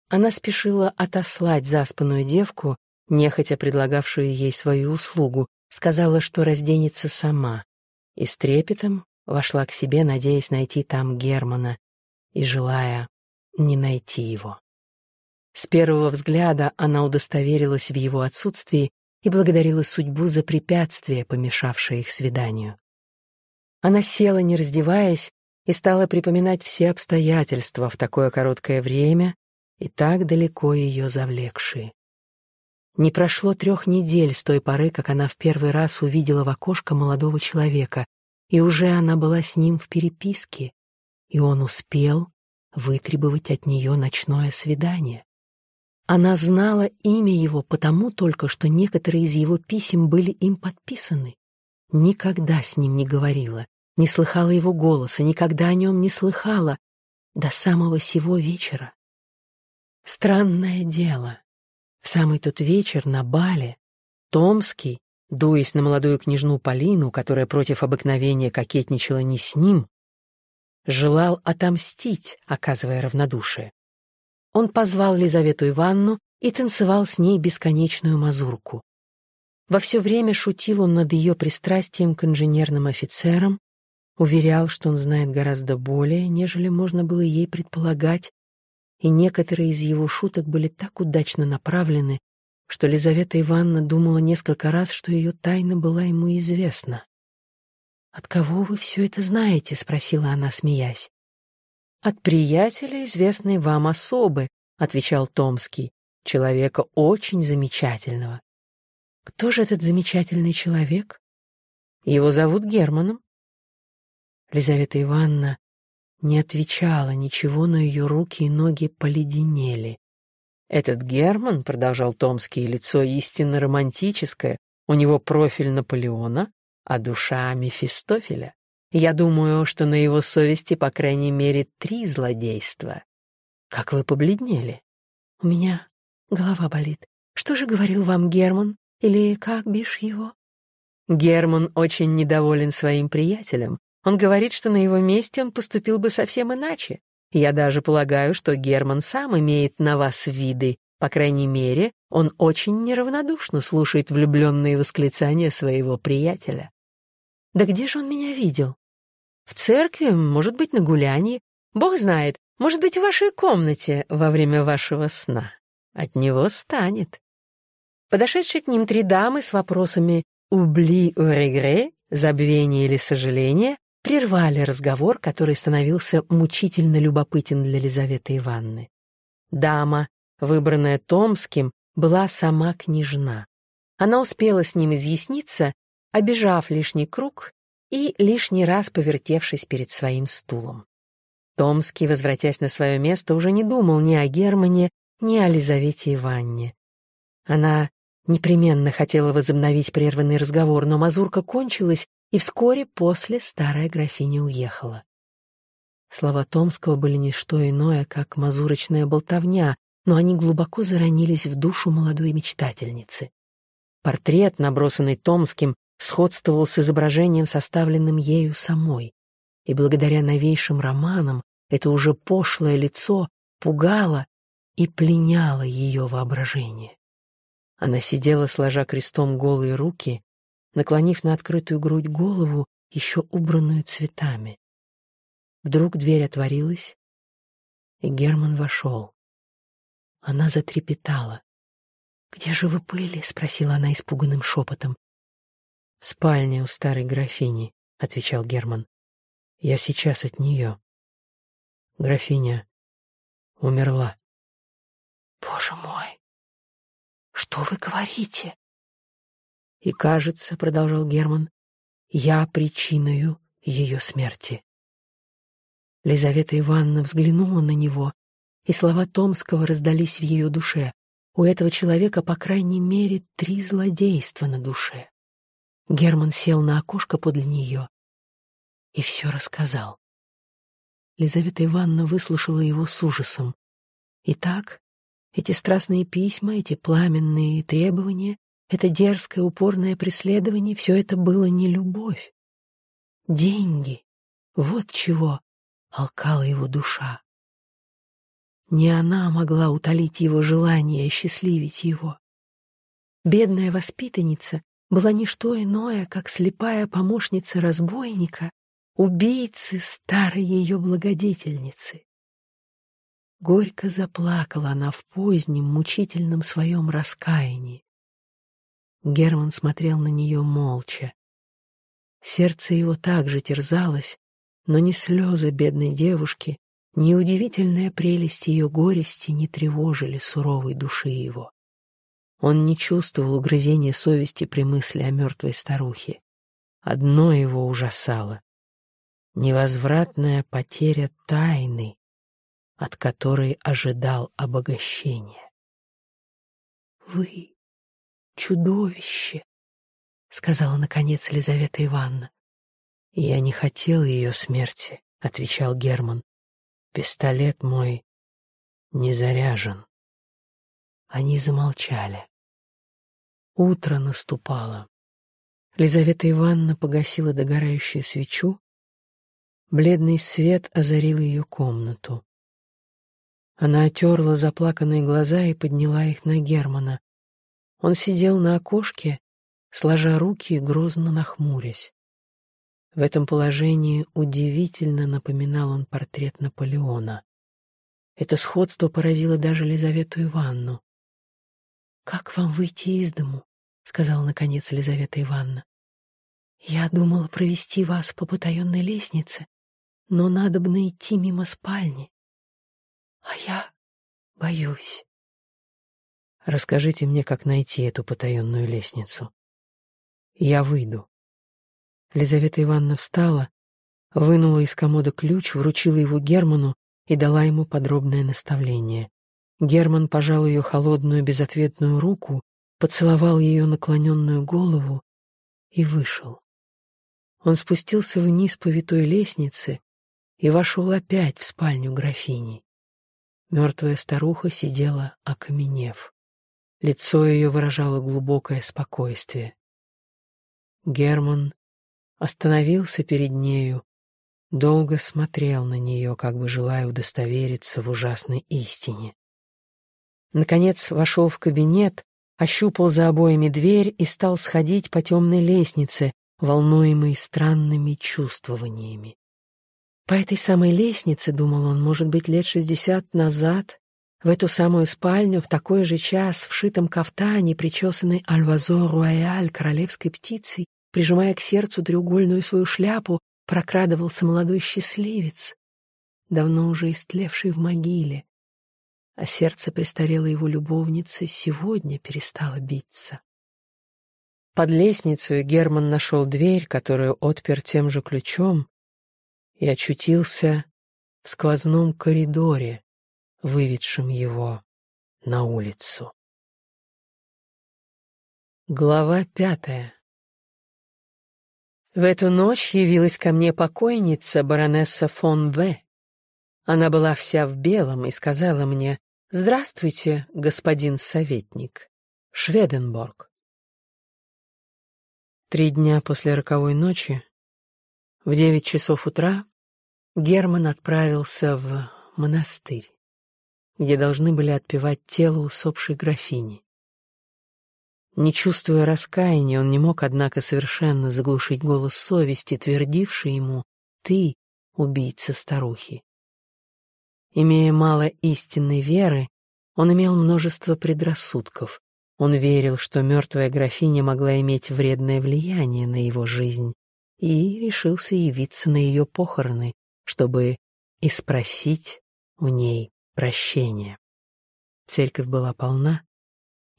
она спешила отослать заспанную девку, нехотя предлагавшую ей свою услугу, сказала, что разденется сама, и с трепетом вошла к себе, надеясь найти там Германа и желая не найти его. С первого взгляда она удостоверилась в его отсутствии и благодарила судьбу за препятствие, помешавшее их свиданию. Она села, не раздеваясь, и стала припоминать все обстоятельства в такое короткое время и так далеко ее завлекшие. Не прошло трех недель с той поры, как она в первый раз увидела в окошко молодого человека, и уже она была с ним в переписке, и он успел вытребовать от нее ночное свидание. Она знала имя его потому только, что некоторые из его писем были им подписаны. Никогда с ним не говорила, не слыхала его голоса, никогда о нем не слыхала до самого сего вечера. Странное дело. В самый тот вечер на бале Томский, дуясь на молодую княжну Полину, которая против обыкновения кокетничала не с ним, желал отомстить, оказывая равнодушие. Он позвал Лизавету Ивановну и танцевал с ней бесконечную мазурку. Во все время шутил он над ее пристрастием к инженерным офицерам, уверял, что он знает гораздо более, нежели можно было ей предполагать, и некоторые из его шуток были так удачно направлены, что Лизавета Ивановна думала несколько раз, что ее тайна была ему известна. «От кого вы все это знаете?» — спросила она, смеясь. «От приятеля, известной вам особы», — отвечал Томский, — «человека очень замечательного». «Кто же этот замечательный человек?» «Его зовут Германом». Лизавета Ивановна не отвечала ничего, но ее руки и ноги поледенели. «Этот Герман», — продолжал Томский, — лицо истинно романтическое, у него профиль Наполеона, а душа Мефистофеля. Я думаю, что на его совести, по крайней мере, три злодейства. Как вы побледнели? У меня голова болит. Что же говорил вам Герман? Или как бишь его? Герман очень недоволен своим приятелем, он говорит, что на его месте он поступил бы совсем иначе. Я даже полагаю, что Герман сам имеет на вас виды. По крайней мере, он очень неравнодушно слушает влюбленные восклицания своего приятеля. Да где же он меня видел? В церкви, может быть, на гулянии. Бог знает, может быть, в вашей комнате во время вашего сна. От него станет. Подошедшие к ним три дамы с вопросами «убли у регре» — забвение или сожаление, прервали разговор, который становился мучительно любопытен для Лизаветы Ивановны. Дама, выбранная Томским, была сама княжна. Она успела с ним изъясниться, обежав лишний круг и лишний раз повертевшись перед своим стулом. Томский, возвратясь на свое место, уже не думал ни о Германе, ни о Лизавете Ивановне. Она непременно хотела возобновить прерванный разговор, но мазурка кончилась, и вскоре после старая графиня уехала. Слова Томского были не что иное, как мазурочная болтовня, но они глубоко заронились в душу молодой мечтательницы. Портрет, набросанный Томским, сходствовал с изображением, составленным ею самой, и благодаря новейшим романам это уже пошлое лицо пугало и пленяло ее воображение. Она сидела, сложа крестом голые руки, наклонив на открытую грудь голову, еще убранную цветами. Вдруг дверь отворилась, и Герман вошел. Она затрепетала. «Где же вы были?» — спросила она испуганным шепотом. «В спальне у старой графини», — отвечал Герман. «Я сейчас от нее. Графиня умерла». «Боже мой! Что вы говорите?» И кажется, — продолжал Герман, — я причиною ее смерти. Лизавета Ивановна взглянула на него, и слова Томского раздались в ее душе. У этого человека, по крайней мере, три злодейства на душе. Герман сел на окошко подле нее и все рассказал. Лизавета Ивановна выслушала его с ужасом. Итак, эти страстные письма, эти пламенные требования, это дерзкое упорное преследование — все это было не любовь. Деньги — вот чего алкала его душа. Не она могла утолить его желание и счастливить его. Бедная воспитанница была не что иное, как слепая помощница разбойника, убийцы старой ее благодетельницы. Горько заплакала она в позднем, мучительном своем раскаянии. Герман смотрел на нее молча. Сердце его также терзалось, но ни слезы бедной девушки, ни удивительная прелесть ее горести не тревожили суровой души его. Он не чувствовал угрызения совести при мысли о мертвой старухе. Одно его ужасало — невозвратная потеря тайны, от которой ожидал обогащения. «Вы чудовище!» — сказала, наконец, Елизавета Ивановна. «Я не хотел ее смерти», — отвечал Герман. Пистолет мой не заряжен. Они замолчали. Утро наступало. Лизавета Ивановна погасила догорающую свечу. Бледный свет озарил ее комнату. Она отерла заплаканные глаза и подняла их на Германа. Он сидел на окошке, сложа руки и грозно нахмурясь. В этом положении удивительно напоминал он портрет Наполеона. Это сходство поразило даже Лизавету Ивановну. «Как вам выйти из дому?» — сказала, наконец, Лизавета Ивановна. «Я думала провести вас по потаенной лестнице, но надо бы найти мимо спальни. А я боюсь». «Расскажите мне, как найти эту потаенную лестницу. Я выйду». Лизавета Ивановна встала, вынула из комода ключ, вручила его Герману и дала ему подробное наставление. Герман пожал ее холодную безответную руку, поцеловал ее наклоненную голову и вышел. Он спустился вниз по витой лестнице и вошел опять в спальню графини. Мертвая старуха сидела, окаменев. Лицо ее выражало глубокое спокойствие. Герман остановился перед нею, долго смотрел на нее, как бы желая удостовериться в ужасной истине. Наконец вошел в кабинет, ощупал за обоями дверь и стал сходить по темной лестнице, волнуемой странными чувствованиями. По этой самой лестнице, думал он, может быть, лет шестьдесят назад, в эту самую спальню в такой же час в шитом кафтане, причесанной альвазор-руаяль королевской птицей, Прижимая к сердцу треугольную свою шляпу, прокрадывался молодой счастливец, давно уже истлевший в могиле, а сердце престарелой его любовницы сегодня перестало биться. Под лестницей Герман нашел дверь, которую отпер тем же ключом, и очутился в сквозном коридоре, выведшем его на улицу. Глава пятая в эту ночь явилась ко мне покойница, баронесса фон В. Она была вся в белом и сказала мне «Здравствуйте, господин советник, Шведенборг». Три дня после роковой ночи, в девять часов утра, Герман отправился в монастырь, где должны были отпевать тело усопшей графини. Не чувствуя раскаяния, он не мог, однако, совершенно заглушить голос совести, твердивший ему «Ты — убийца старухи». Имея мало истинной веры, он имел множество предрассудков. Он верил, что мертвая графиня могла иметь вредное влияние на его жизнь, и решился явиться на ее похороны, чтобы и спросить у ней прощения. Церковь была полна,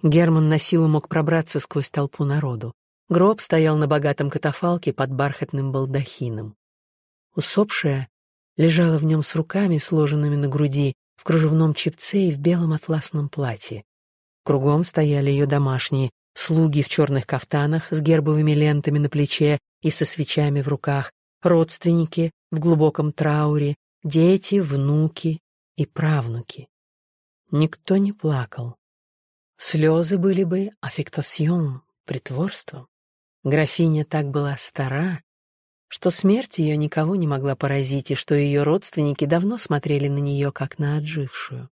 Герман на силу мог пробраться сквозь толпу народу. Гроб стоял на богатом катафалке под бархатным балдахином. Усопшая лежала в нем с руками, сложенными на груди, в кружевном чепце и в белом атласном платье. Кругом стояли ее домашние, слуги в черных кафтанах с гербовыми лентами на плече и со свечами в руках, родственники в глубоком трауре, дети, внуки и правнуки. Никто не плакал. Слезы были бы аффектасьон, притворством. Графиня так была стара, что смерть ее никого не могла поразить, и что ее родственники давно смотрели на нее, как на отжившую.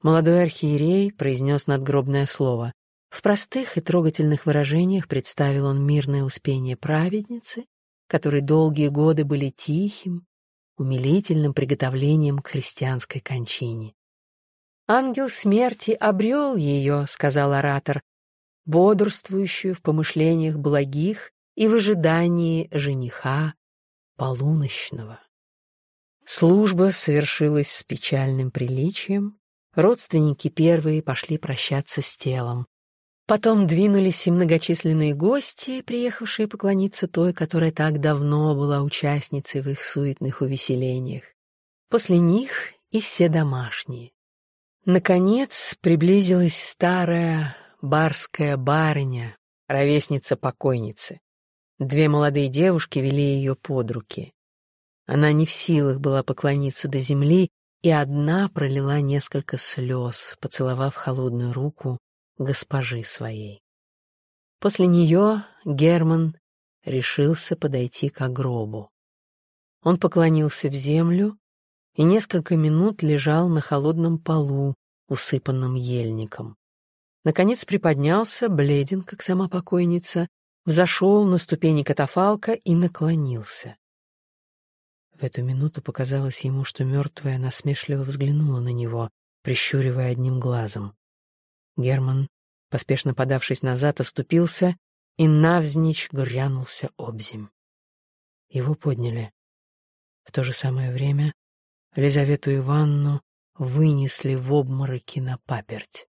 Молодой архиерей произнес надгробное слово. В простых и трогательных выражениях представил он мирное успение праведницы, которой долгие годы были тихим, умилительным приготовлением к христианской кончине. «Ангел смерти обрел ее», — сказал оратор, бодрствующую в помышлениях благих и в ожидании жениха полуночного. Служба совершилась с печальным приличием, родственники первые пошли прощаться с телом. Потом двинулись и многочисленные гости, приехавшие поклониться той, которая так давно была участницей в их суетных увеселениях. После них и все домашние. Наконец приблизилась старая барская барыня, ровесница покойницы. Две молодые девушки вели ее под руки. Она не в силах была поклониться до земли, и одна пролила несколько слез, поцеловав холодную руку госпожи своей. После нее Герман решился подойти к гробу. Он поклонился в землю и несколько минут лежал на холодном полу, усыпанном ельником. Наконец приподнялся, бледен, как сама покойница, взошел на ступени катафалка и наклонился. В эту минуту показалось ему, что мертвая насмешливо взглянула на него, прищуривая одним глазом. Герман, поспешно подавшись назад, оступился и навзничь грянулся обзем. Его подняли. В то же самое время Лизавету Ивановну вынесли в обмороки на паперть.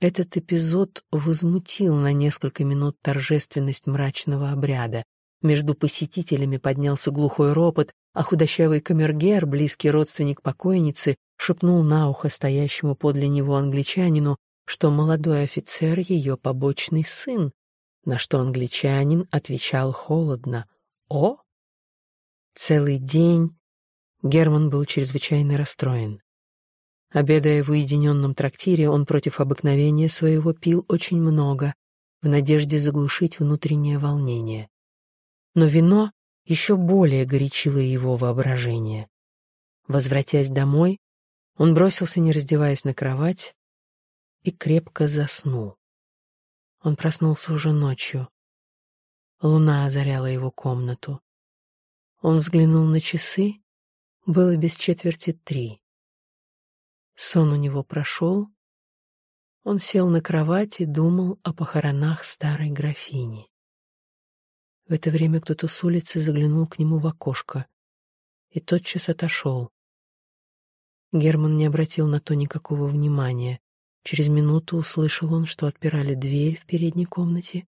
Этот эпизод возмутил на несколько минут торжественность мрачного обряда. Между посетителями поднялся глухой ропот, а худощавый камергер, близкий родственник покойницы, шепнул на ухо стоящему подле него англичанину, что молодой офицер — ее побочный сын, на что англичанин отвечал холодно «О?». Целый день Герман был чрезвычайно расстроен. Обедая в уединенном трактире, он против обыкновения своего пил очень много, в надежде заглушить внутреннее волнение. Но вино еще более горячило его воображение. Возвратясь домой, он бросился, не раздеваясь на кровать, и крепко заснул. Он проснулся уже ночью. Луна озаряла его комнату. Он взглянул на часы, было без четверти три. Сон у него прошел. Он сел на кровать и думал о похоронах старой графини. В это время кто-то с улицы заглянул к нему в окошко и тотчас отошел. Герман не обратил на то никакого внимания. Через минуту услышал он, что отпирали дверь в передней комнате.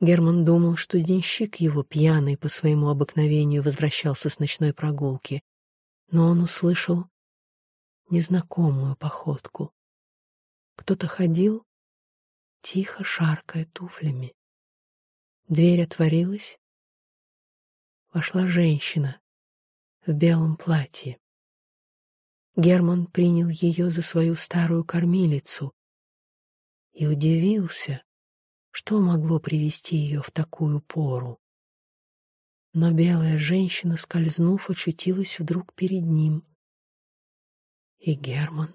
Герман думал, что денщик его, пьяный по своему обыкновению, возвращался с ночной прогулки. Но он услышал незнакомую походку. Кто-то ходил, тихо шаркая туфлями. Дверь отворилась. Вошла женщина в белом платье. Герман принял ее за свою старую кормилицу и удивился, что могло привести ее в такую пору. Но белая женщина, скользнув, очутилась вдруг перед ним — и Герман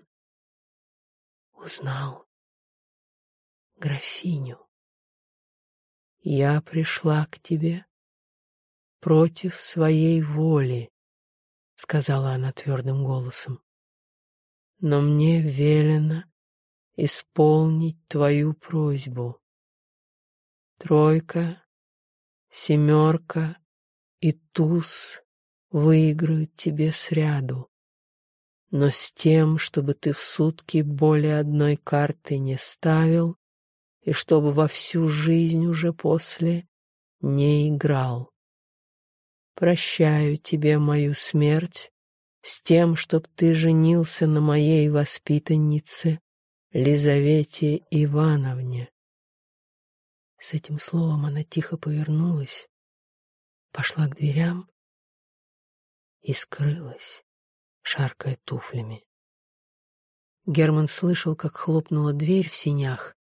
узнал графиню. «Я пришла к тебе против своей воли», — сказала она твердым голосом. «Но мне велено исполнить твою просьбу. Тройка, семерка и туз выиграют тебе сряду но с тем, чтобы ты в сутки более одной карты не ставил и чтобы во всю жизнь уже после не играл. Прощаю тебе мою смерть с тем, чтоб ты женился на моей воспитаннице Лизавете Ивановне. С этим словом она тихо повернулась, пошла к дверям и скрылась, шаркая туфлями. Герман слышал, как хлопнула дверь в синях,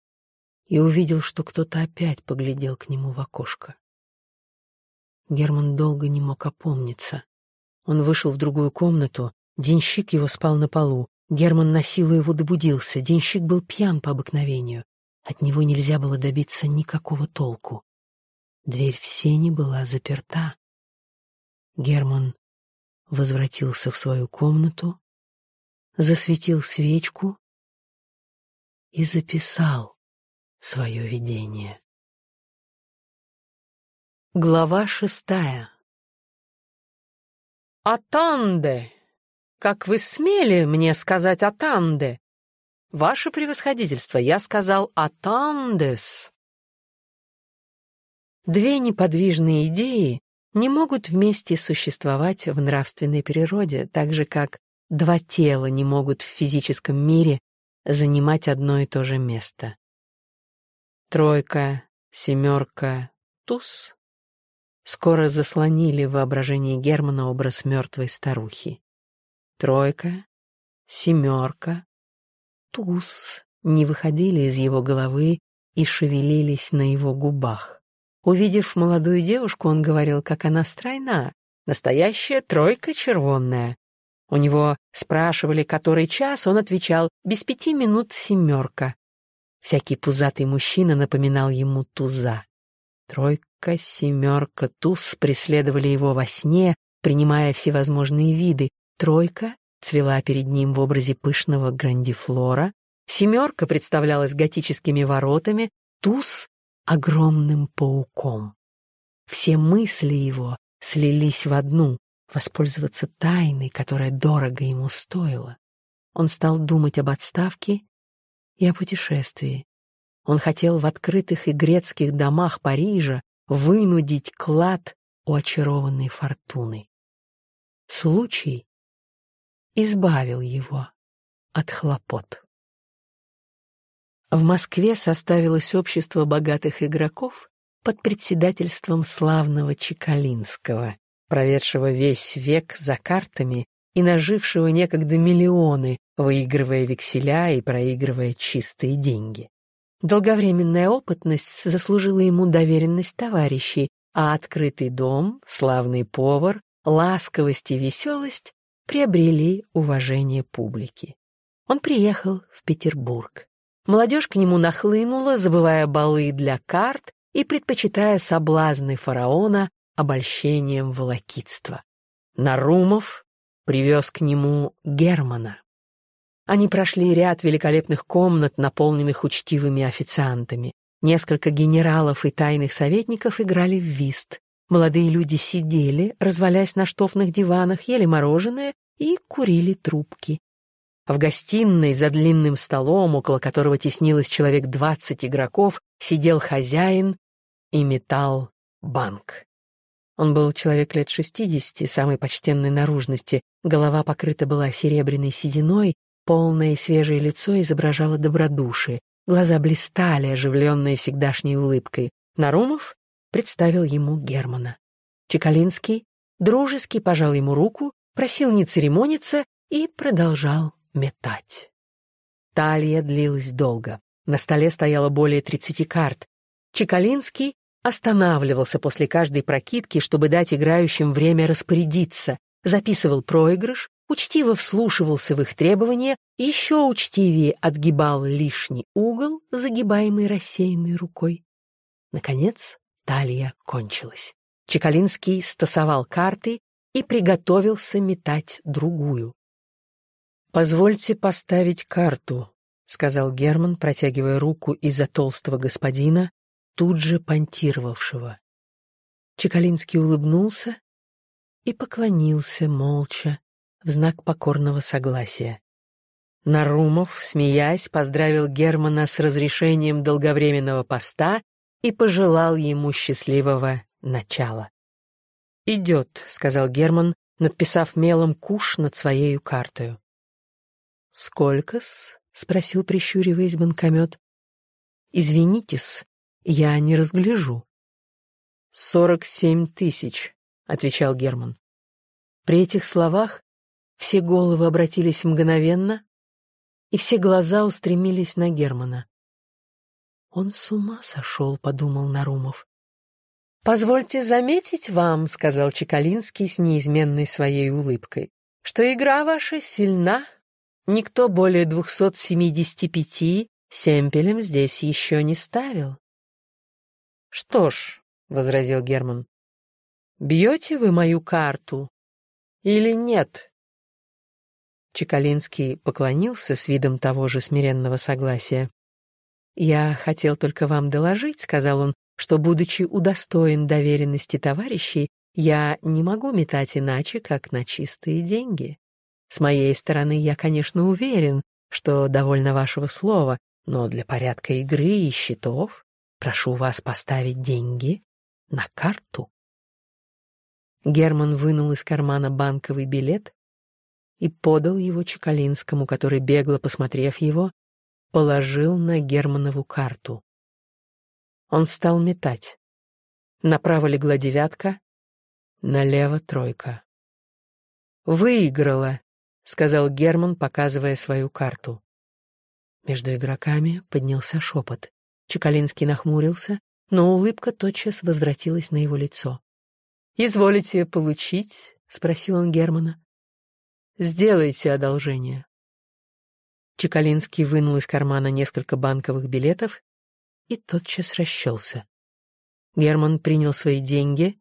и увидел, что кто-то опять поглядел к нему в окошко. Герман долго не мог опомниться. Он вышел в другую комнату, денщик его спал на полу. Герман на силу его добудился, денщик был пьян по обыкновению. От него нельзя было добиться никакого толку. Дверь в сене была заперта. Герман возвратился в свою комнату, засветил свечку и записал свое видение. Глава шестая «Атанде! Как вы смели мне сказать «Атанде»?» «Ваше превосходительство, я сказал «Атандес». Две неподвижные идеи не могут вместе существовать в нравственной природе, так же, как два тела не могут в физическом мире занимать одно и то же место. Тройка, семерка, туз скоро заслонили в воображении Германа образ мертвой старухи. Тройка, семерка, туз не выходили из его головы и шевелились на его губах. Увидев молодую девушку, он говорил, как она стройна, настоящая тройка червонная. У него спрашивали, который час, он отвечал, без пяти минут семерка. Всякий пузатый мужчина напоминал ему туза. Тройка, семерка, туз преследовали его во сне, принимая всевозможные виды. Тройка цвела перед ним в образе пышного грандифлора, семерка представлялась готическими воротами, туз — огромным пауком. Все мысли его слились в одну — воспользоваться тайной, которая дорого ему стоила. Он стал думать об отставке и о путешествии. Он хотел в открытых и грецких домах Парижа вынудить клад у очарованной фортуны. Случай избавил его от хлопот. В Москве составилось общество богатых игроков под председательством славного Чекалинского, проведшего весь век за картами и нажившего некогда миллионы, выигрывая векселя и проигрывая чистые деньги. Долговременная опытность заслужила ему доверенность товарищей, а открытый дом, славный повар, ласковость и веселость приобрели уважение публики. Он приехал в Петербург. Молодежь к нему нахлынула, забывая балы для карт и предпочитая соблазны фараона обольщением волокитства. Нарумов привез к нему Германа. Они прошли ряд великолепных комнат, наполненных учтивыми официантами. Несколько генералов и тайных советников играли в вист. Молодые люди сидели, развалясь на штофных диванах, ели мороженое и курили трубки. В гостиной за длинным столом, около которого теснилось человек двадцать игроков, сидел хозяин и метал банк. Он был человек лет шестидесяти, самой почтенной наружности, голова покрыта была серебряной сединой, полное свежее лицо изображало добродушие, глаза блистали, оживленные всегдашней улыбкой. Нарумов представил ему Германа. Чекалинский дружески пожал ему руку, просил не церемониться и продолжал метать. Талия длилась долго. На столе стояло более тридцати карт. Чекалинский останавливался после каждой прокидки, чтобы дать играющим время распорядиться, записывал проигрыш, учтиво вслушивался в их требования, еще учтивее отгибал лишний угол, загибаемый рассеянной рукой. Наконец, талия кончилась. Чекалинский стасовал карты и приготовился метать другую. «Позвольте поставить карту», — сказал Герман, протягивая руку из-за толстого господина, тут же понтировавшего. Чекалинский улыбнулся и поклонился молча в знак покорного согласия. Нарумов, смеясь, поздравил Германа с разрешением долговременного поста и пожелал ему счастливого начала. «Идет», — сказал Герман, надписав мелом куш над своей картою. «Сколько-с?» — спросил, прищуриваясь банкомет. «Извинитесь, я не разгляжу». «Сорок семь тысяч», — отвечал Герман. При этих словах все головы обратились мгновенно, и все глаза устремились на Германа. «Он с ума сошел», — подумал Нарумов. «Позвольте заметить вам», — сказал Чекалинский с неизменной своей улыбкой, «что игра ваша сильна. Никто более двухсот семидесяти пяти семпелем здесь еще не ставил». «Что ж», — возразил Герман, — «бьете вы мою карту или нет?» Чекалинский поклонился с видом того же смиренного согласия. «Я хотел только вам доложить», — сказал он, «что, будучи удостоен доверенности товарищей, я не могу метать иначе, как на чистые деньги. С моей стороны я, конечно, уверен, что довольно вашего слова, но для порядка игры и счетов прошу вас поставить деньги на карту». Герман вынул из кармана банковый билет и подал его Чекалинскому, который, бегло посмотрев его, положил на Германову карту. Он стал метать. Направо легла девятка, налево тройка. «Выиграла», — сказал Герман, показывая свою карту. Между игроками поднялся шепот. Чекалинский нахмурился, но улыбка тотчас возвратилась на его лицо. «Изволите получить?» — спросил он Германа. Сделайте одолжение. Чекалинский вынул из кармана несколько банковых билетов и тотчас расчелся. Герман принял свои деньги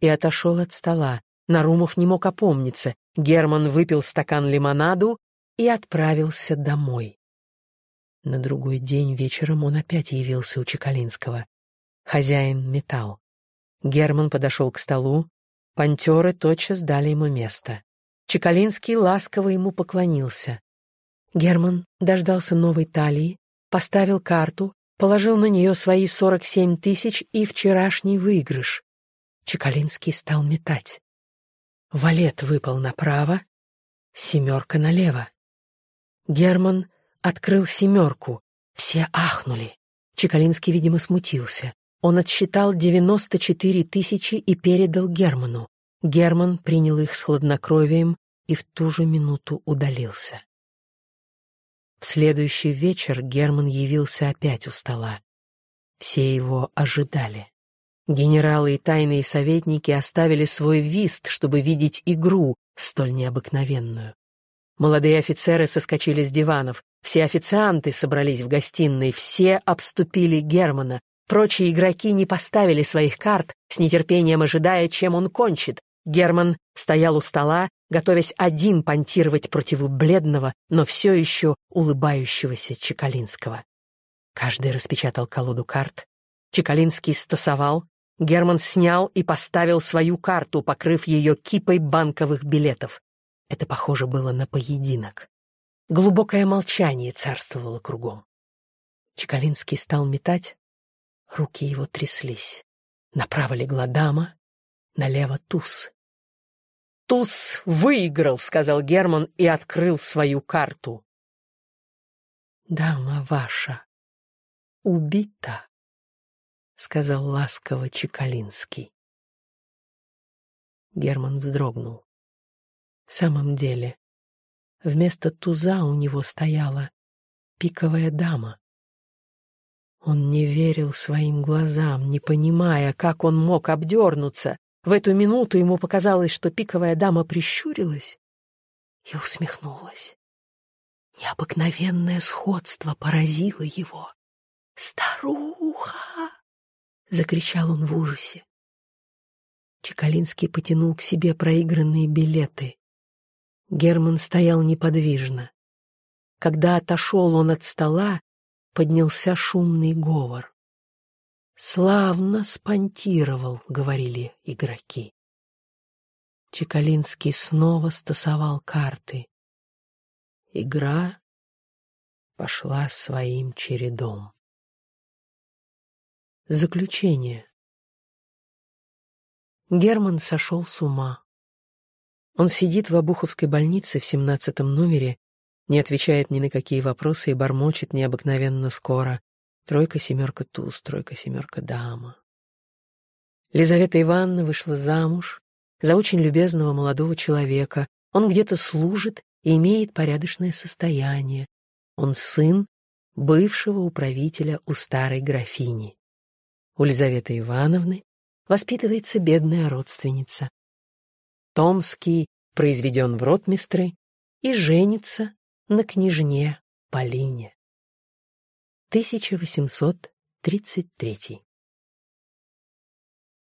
и отошел от стола. Нарумов не мог опомниться. Герман выпил стакан лимонаду и отправился домой. На другой день вечером он опять явился у Чекалинского. Хозяин металл. Герман подошел к столу, пантеры тотчас дали ему место. Чекалинский ласково ему поклонился. Герман дождался новой талии, поставил карту, положил на нее свои сорок семь тысяч и вчерашний выигрыш. Чекалинский стал метать. Валет выпал направо, семерка налево. Герман открыл семерку. Все ахнули. Чекалинский, видимо, смутился. Он отсчитал девяносто четыре тысячи и передал Герману. Герман принял их с хладнокровием и в ту же минуту удалился. В следующий вечер Герман явился опять у стола. Все его ожидали. Генералы и тайные советники оставили свой вист, чтобы видеть игру, столь необыкновенную. Молодые офицеры соскочили с диванов, все официанты собрались в гостиной, все обступили Германа. Прочие игроки не поставили своих карт, с нетерпением ожидая, чем он кончит, Герман стоял у стола, готовясь один понтировать против бледного, но все еще улыбающегося Чекалинского. Каждый распечатал колоду карт. Чекалинский стасовал, Герман снял и поставил свою карту, покрыв ее кипой банковых билетов. Это похоже было на поединок. Глубокое молчание царствовало кругом. Чекалинский стал метать, руки его тряслись. Направо легла дама, налево туз. «Туз выиграл», — сказал Герман и открыл свою карту. «Дама ваша убита», — сказал ласково Чекалинский. Герман вздрогнул. В самом деле, вместо туза у него стояла пиковая дама. Он не верил своим глазам, не понимая, как он мог обдернуться. В эту минуту ему показалось, что пиковая дама прищурилась и усмехнулась. Необыкновенное сходство поразило его. «Старуха!» — закричал он в ужасе. Чекалинский потянул к себе проигранные билеты. Герман стоял неподвижно. Когда отошел он от стола, поднялся шумный говор. «Славно спонтировал», — говорили игроки. Чекалинский снова стасовал карты. Игра пошла своим чередом. Заключение. Герман сошел с ума. Он сидит в Обуховской больнице в семнадцатом номере, не отвечает ни на какие вопросы и бормочет необыкновенно скоро. Тройка, семерка, туз, тройка, семерка, дама. Лизавета Ивановна вышла замуж за очень любезного молодого человека. Он где-то служит и имеет порядочное состояние. Он сын бывшего управителя у старой графини. У Лизаветы Ивановны воспитывается бедная родственница. Томский произведен в ротмистры и женится на княжне Полине. 1833